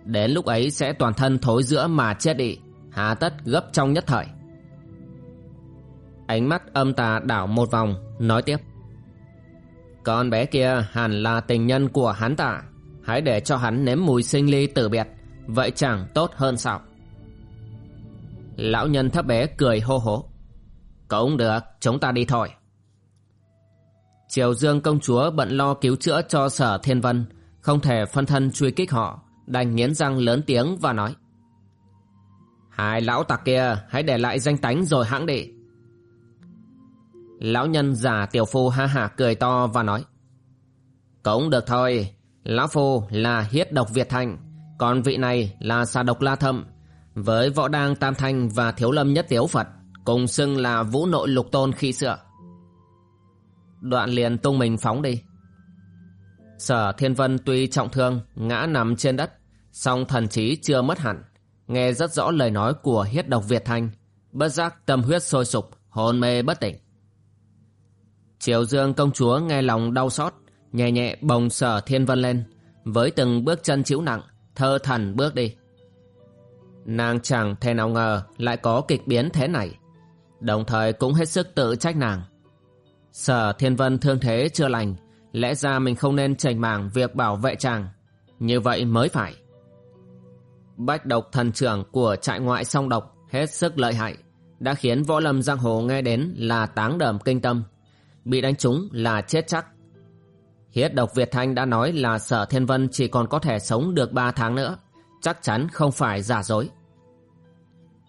Đến lúc ấy sẽ toàn thân thối giữa mà chết đi. Hà tất gấp trong nhất thời. Ánh mắt âm tà đảo một vòng, Nói tiếp. Con bé kia hẳn là tình nhân của hắn ta. Hãy để cho hắn nếm mùi sinh ly tử biệt. Vậy chẳng tốt hơn sao? Lão nhân thấp bé cười hô hố. Cũng được, chúng ta đi thôi. Triều Dương công chúa bận lo cứu chữa cho sở thiên vân, Không thể phân thân truy kích họ. Đành nghiến răng lớn tiếng và nói, Hai lão tặc kia, hãy để lại danh tánh rồi hãng đệ Lão nhân giả tiểu phu ha hả cười to và nói, Cũng được thôi, Lão phu là hiết độc Việt Thành, Còn vị này là xà độc La Thâm. Với võ đang Tam Thanh và thiếu lâm nhất tiếu Phật, Cùng xưng là vũ nội lục tôn khi xưa. Đoạn liền tung mình phóng đi. Sở Thiên Vân tuy trọng thương, Ngã nằm trên đất song thần trí chưa mất hẳn. Nghe rất rõ lời nói của hiết độc Việt Thanh, Bất giác tâm huyết sôi sục Hồn mê bất tỉnh. Triều Dương công chúa nghe lòng đau xót, Nhẹ nhẹ bồng sở thiên vân lên, Với từng bước chân chịu nặng, Thơ thần bước đi. Nàng chẳng thể nào ngờ Lại có kịch biến thế này. Đồng thời cũng hết sức tự trách nàng. Sở thiên vân thương thế chưa lành, Lẽ ra mình không nên chảnh mảng Việc bảo vệ chàng. Như vậy mới phải. Bách độc thần trưởng của trại ngoại song độc, Hết sức lợi hại, Đã khiến võ lâm giang hồ nghe đến là táng đờm kinh tâm, Bị đánh trúng là chết chắc. Hiết độc Việt Thanh đã nói là sở thiên vân chỉ còn có thể sống được 3 tháng nữa, Chắc chắn không phải giả dối.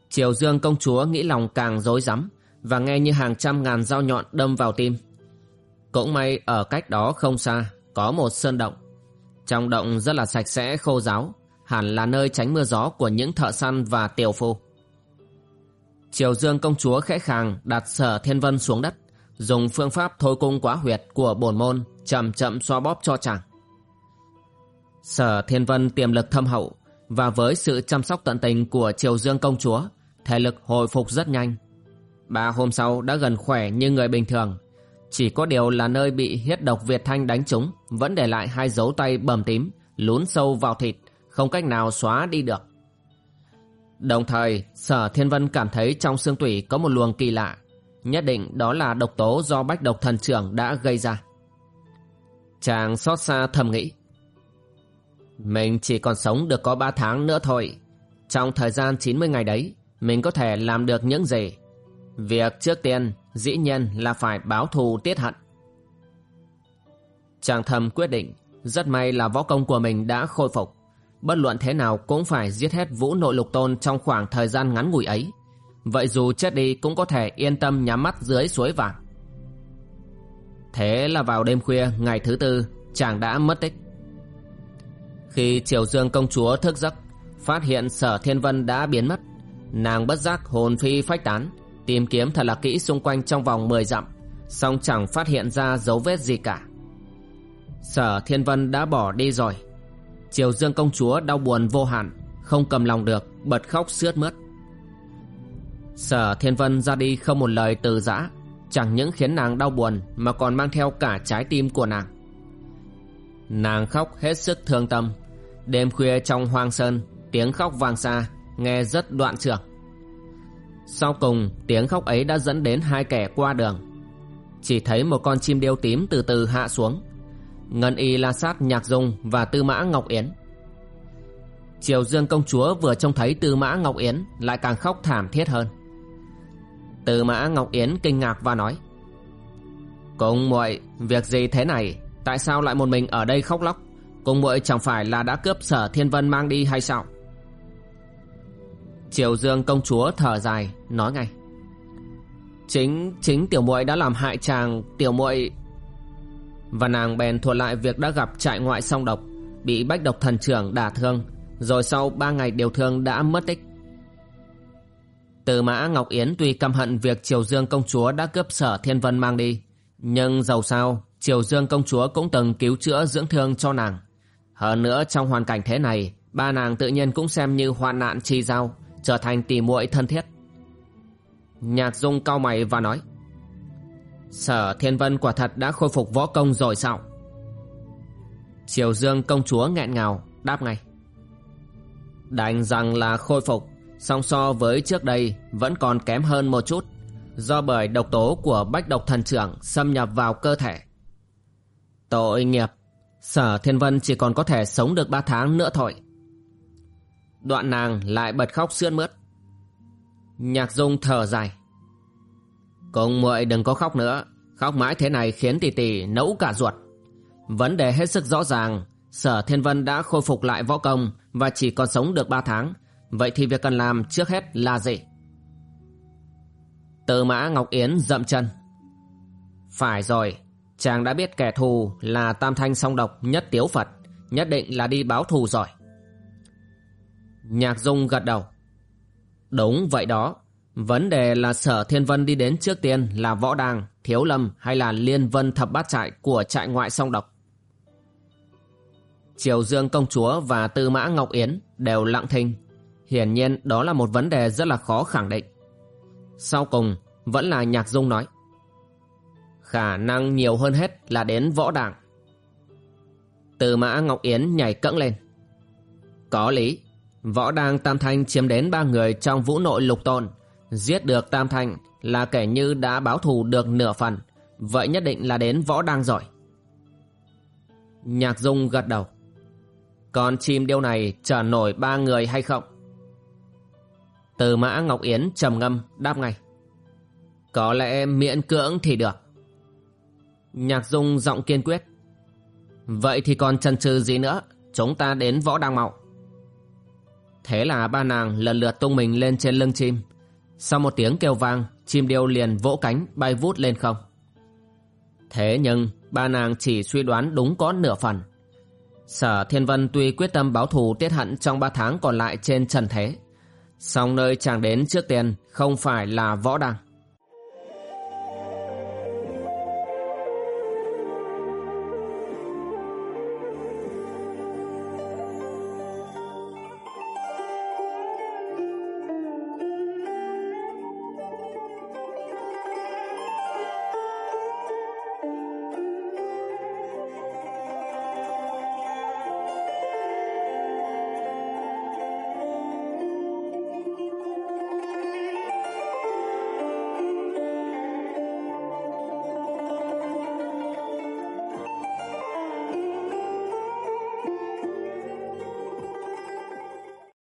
Triều Dương công chúa nghĩ lòng càng dối rắm Và nghe như hàng trăm ngàn dao nhọn đâm vào tim. Cũng may ở cách đó không xa, Có một sơn động. Trong động rất là sạch sẽ, khô ráo. Hẳn là nơi tránh mưa gió của những thợ săn và tiều phu Triều Dương công chúa khẽ khàng đặt sở thiên vân xuống đất dùng phương pháp thôi cung quá huyệt của bổn môn chậm chậm xoa bóp cho chàng. Sở Thiên Vân tiềm lực thâm hậu và với sự chăm sóc tận tình của Triều Dương công chúa, thể lực hồi phục rất nhanh. Ba hôm sau đã gần khỏe như người bình thường, chỉ có điều là nơi bị hiết độc Việt Thanh đánh trúng vẫn để lại hai dấu tay bầm tím lún sâu vào thịt, không cách nào xóa đi được. Đồng thời, Sở Thiên Vân cảm thấy trong xương tủy có một luồng kỳ lạ, Nhất định đó là độc tố do bách độc thần trưởng đã gây ra. Chàng xót xa thầm nghĩ Mình chỉ còn sống được có 3 tháng nữa thôi. Trong thời gian 90 ngày đấy Mình có thể làm được những gì? Việc trước tiên Dĩ nhiên là phải báo thù tiết hận. Chàng thầm quyết định Rất may là võ công của mình đã khôi phục. Bất luận thế nào cũng phải giết hết vũ nội lục tôn Trong khoảng thời gian ngắn ngủi ấy. Vậy dù chết đi cũng có thể yên tâm nhắm mắt dưới suối vàng. Thế là vào đêm khuya, ngày thứ tư, Chàng đã mất tích. Khi Triều Dương công chúa thức giấc, Phát hiện sở thiên vân đã biến mất, Nàng bất giác hồn phi phách tán, Tìm kiếm thật là kỹ xung quanh trong vòng 10 dặm, song chẳng phát hiện ra dấu vết gì cả. Sở thiên vân đã bỏ đi rồi. Triều Dương công chúa đau buồn vô hạn, Không cầm lòng được, Bật khóc sướt mướt. Sở Thiên Vân ra đi không một lời từ giã, Chẳng những khiến nàng đau buồn Mà còn mang theo cả trái tim của nàng. Nàng khóc hết sức thương tâm. Đêm khuya trong hoang sơn, Tiếng khóc vang xa, Nghe rất đoạn trường Sau cùng, tiếng khóc ấy đã dẫn đến hai kẻ qua đường. Chỉ thấy một con chim điêu tím từ từ hạ xuống. Ngân y la sát, nhạc dung và tư mã ngọc yến. Triều Dương công chúa vừa trông thấy tư mã ngọc yến Lại càng khóc thảm thiết hơn. Tư mã Ngọc Yến kinh ngạc và nói, Cùng muội, Việc gì thế này? Tại sao lại một mình ở đây khóc lóc? Cùng muội chẳng phải là đã cướp sở thiên vân mang đi hay sao? Triều Dương công chúa thở dài, Nói ngay, Chính chính tiểu muội đã làm hại chàng, Tiểu muội và nàng bèn thuật lại việc đã gặp trại ngoại song độc Bị bách độc thần trưởng đả thương Rồi sau ba ngày điều thương đã mất tích từ mã Ngọc Yến tuy căm hận việc Triều Dương công chúa đã cướp sở thiên vân mang đi, nhưng dầu sao Triều Dương công chúa cũng từng cứu chữa dưỡng thương cho nàng. Hơn nữa trong hoàn cảnh thế này, ba nàng tự nhiên cũng xem như hoạn nạn chi giao, trở thành tỷ muội thân thiết. Nhạc Dung cau mày và nói Sở Thiên Vân quả thật đã khôi phục võ công rồi sao? Triều Dương công chúa nghẹn ngào, đáp ngay Đành rằng là khôi phục, song so với trước đây vẫn còn kém hơn một chút do bởi độc tố của bách độc thần trưởng xâm nhập vào cơ thể. Tội nghiệp, sở thiên vân chỉ còn có thể sống được ba tháng nữa thôi. Đoạn nàng lại bật khóc sướt mướt. Nhạc dung thở dài. Cùng muội đừng có khóc nữa, khóc mãi thế này khiến tỷ tỷ nẫu cả ruột. Vấn đề hết sức rõ ràng, sở thiên vân đã khôi phục lại võ công và chỉ còn sống được ba tháng. Vậy thì việc cần làm trước hết là gì? Từ mã Ngọc Yến dậm chân. Phải rồi, chàng đã biết kẻ thù là tam thanh song độc nhất tiếu Phật, nhất định là đi báo thù rồi. Nhạc Dung gật đầu. Đúng vậy đó, vấn đề là sở thiên vân đi đến trước tiên là võ đàng, thiếu lâm hay là liên vân thập bát trại của trại ngoại song độc. Triều Dương công chúa và Tư mã Ngọc Yến đều lặng thinh. Hiển nhiên đó là một vấn đề rất là khó khẳng định. Sau cùng vẫn là Nhạc Dung nói Khả năng nhiều hơn hết là đến võ đảng tư mã Ngọc Yến nhảy cẫng lên Có lý Võ đàng Tam Thanh chiếm đến ba người trong vũ nội lục tôn Giết được Tam Thanh là kẻ như đã báo thù được nửa phần Vậy nhất định là đến võ đang giỏi. Nhạc Dung gật đầu Còn chim điêu này trở nổi ba người hay không? Từ mã Ngọc Yến trầm ngâm đáp ngay. Có lẽ miễn cưỡng thì được. Nhạc Dung giọng kiên quyết. Vậy thì còn chần chừ gì nữa, chúng ta đến võ đang mạo. Thế là ba nàng lần lượt tung mình lên trên lưng chim. Sau một tiếng kêu vang, chim điêu liền vỗ cánh bay vút lên không. Thế nhưng, ba nàng chỉ suy đoán đúng có nửa phần. Sở Thiên Vân tuy quyết tâm báo thù tiết hận trong ba tháng còn lại trên trần thế, Song nơi chàng đến trước tiên không phải là võ đăng.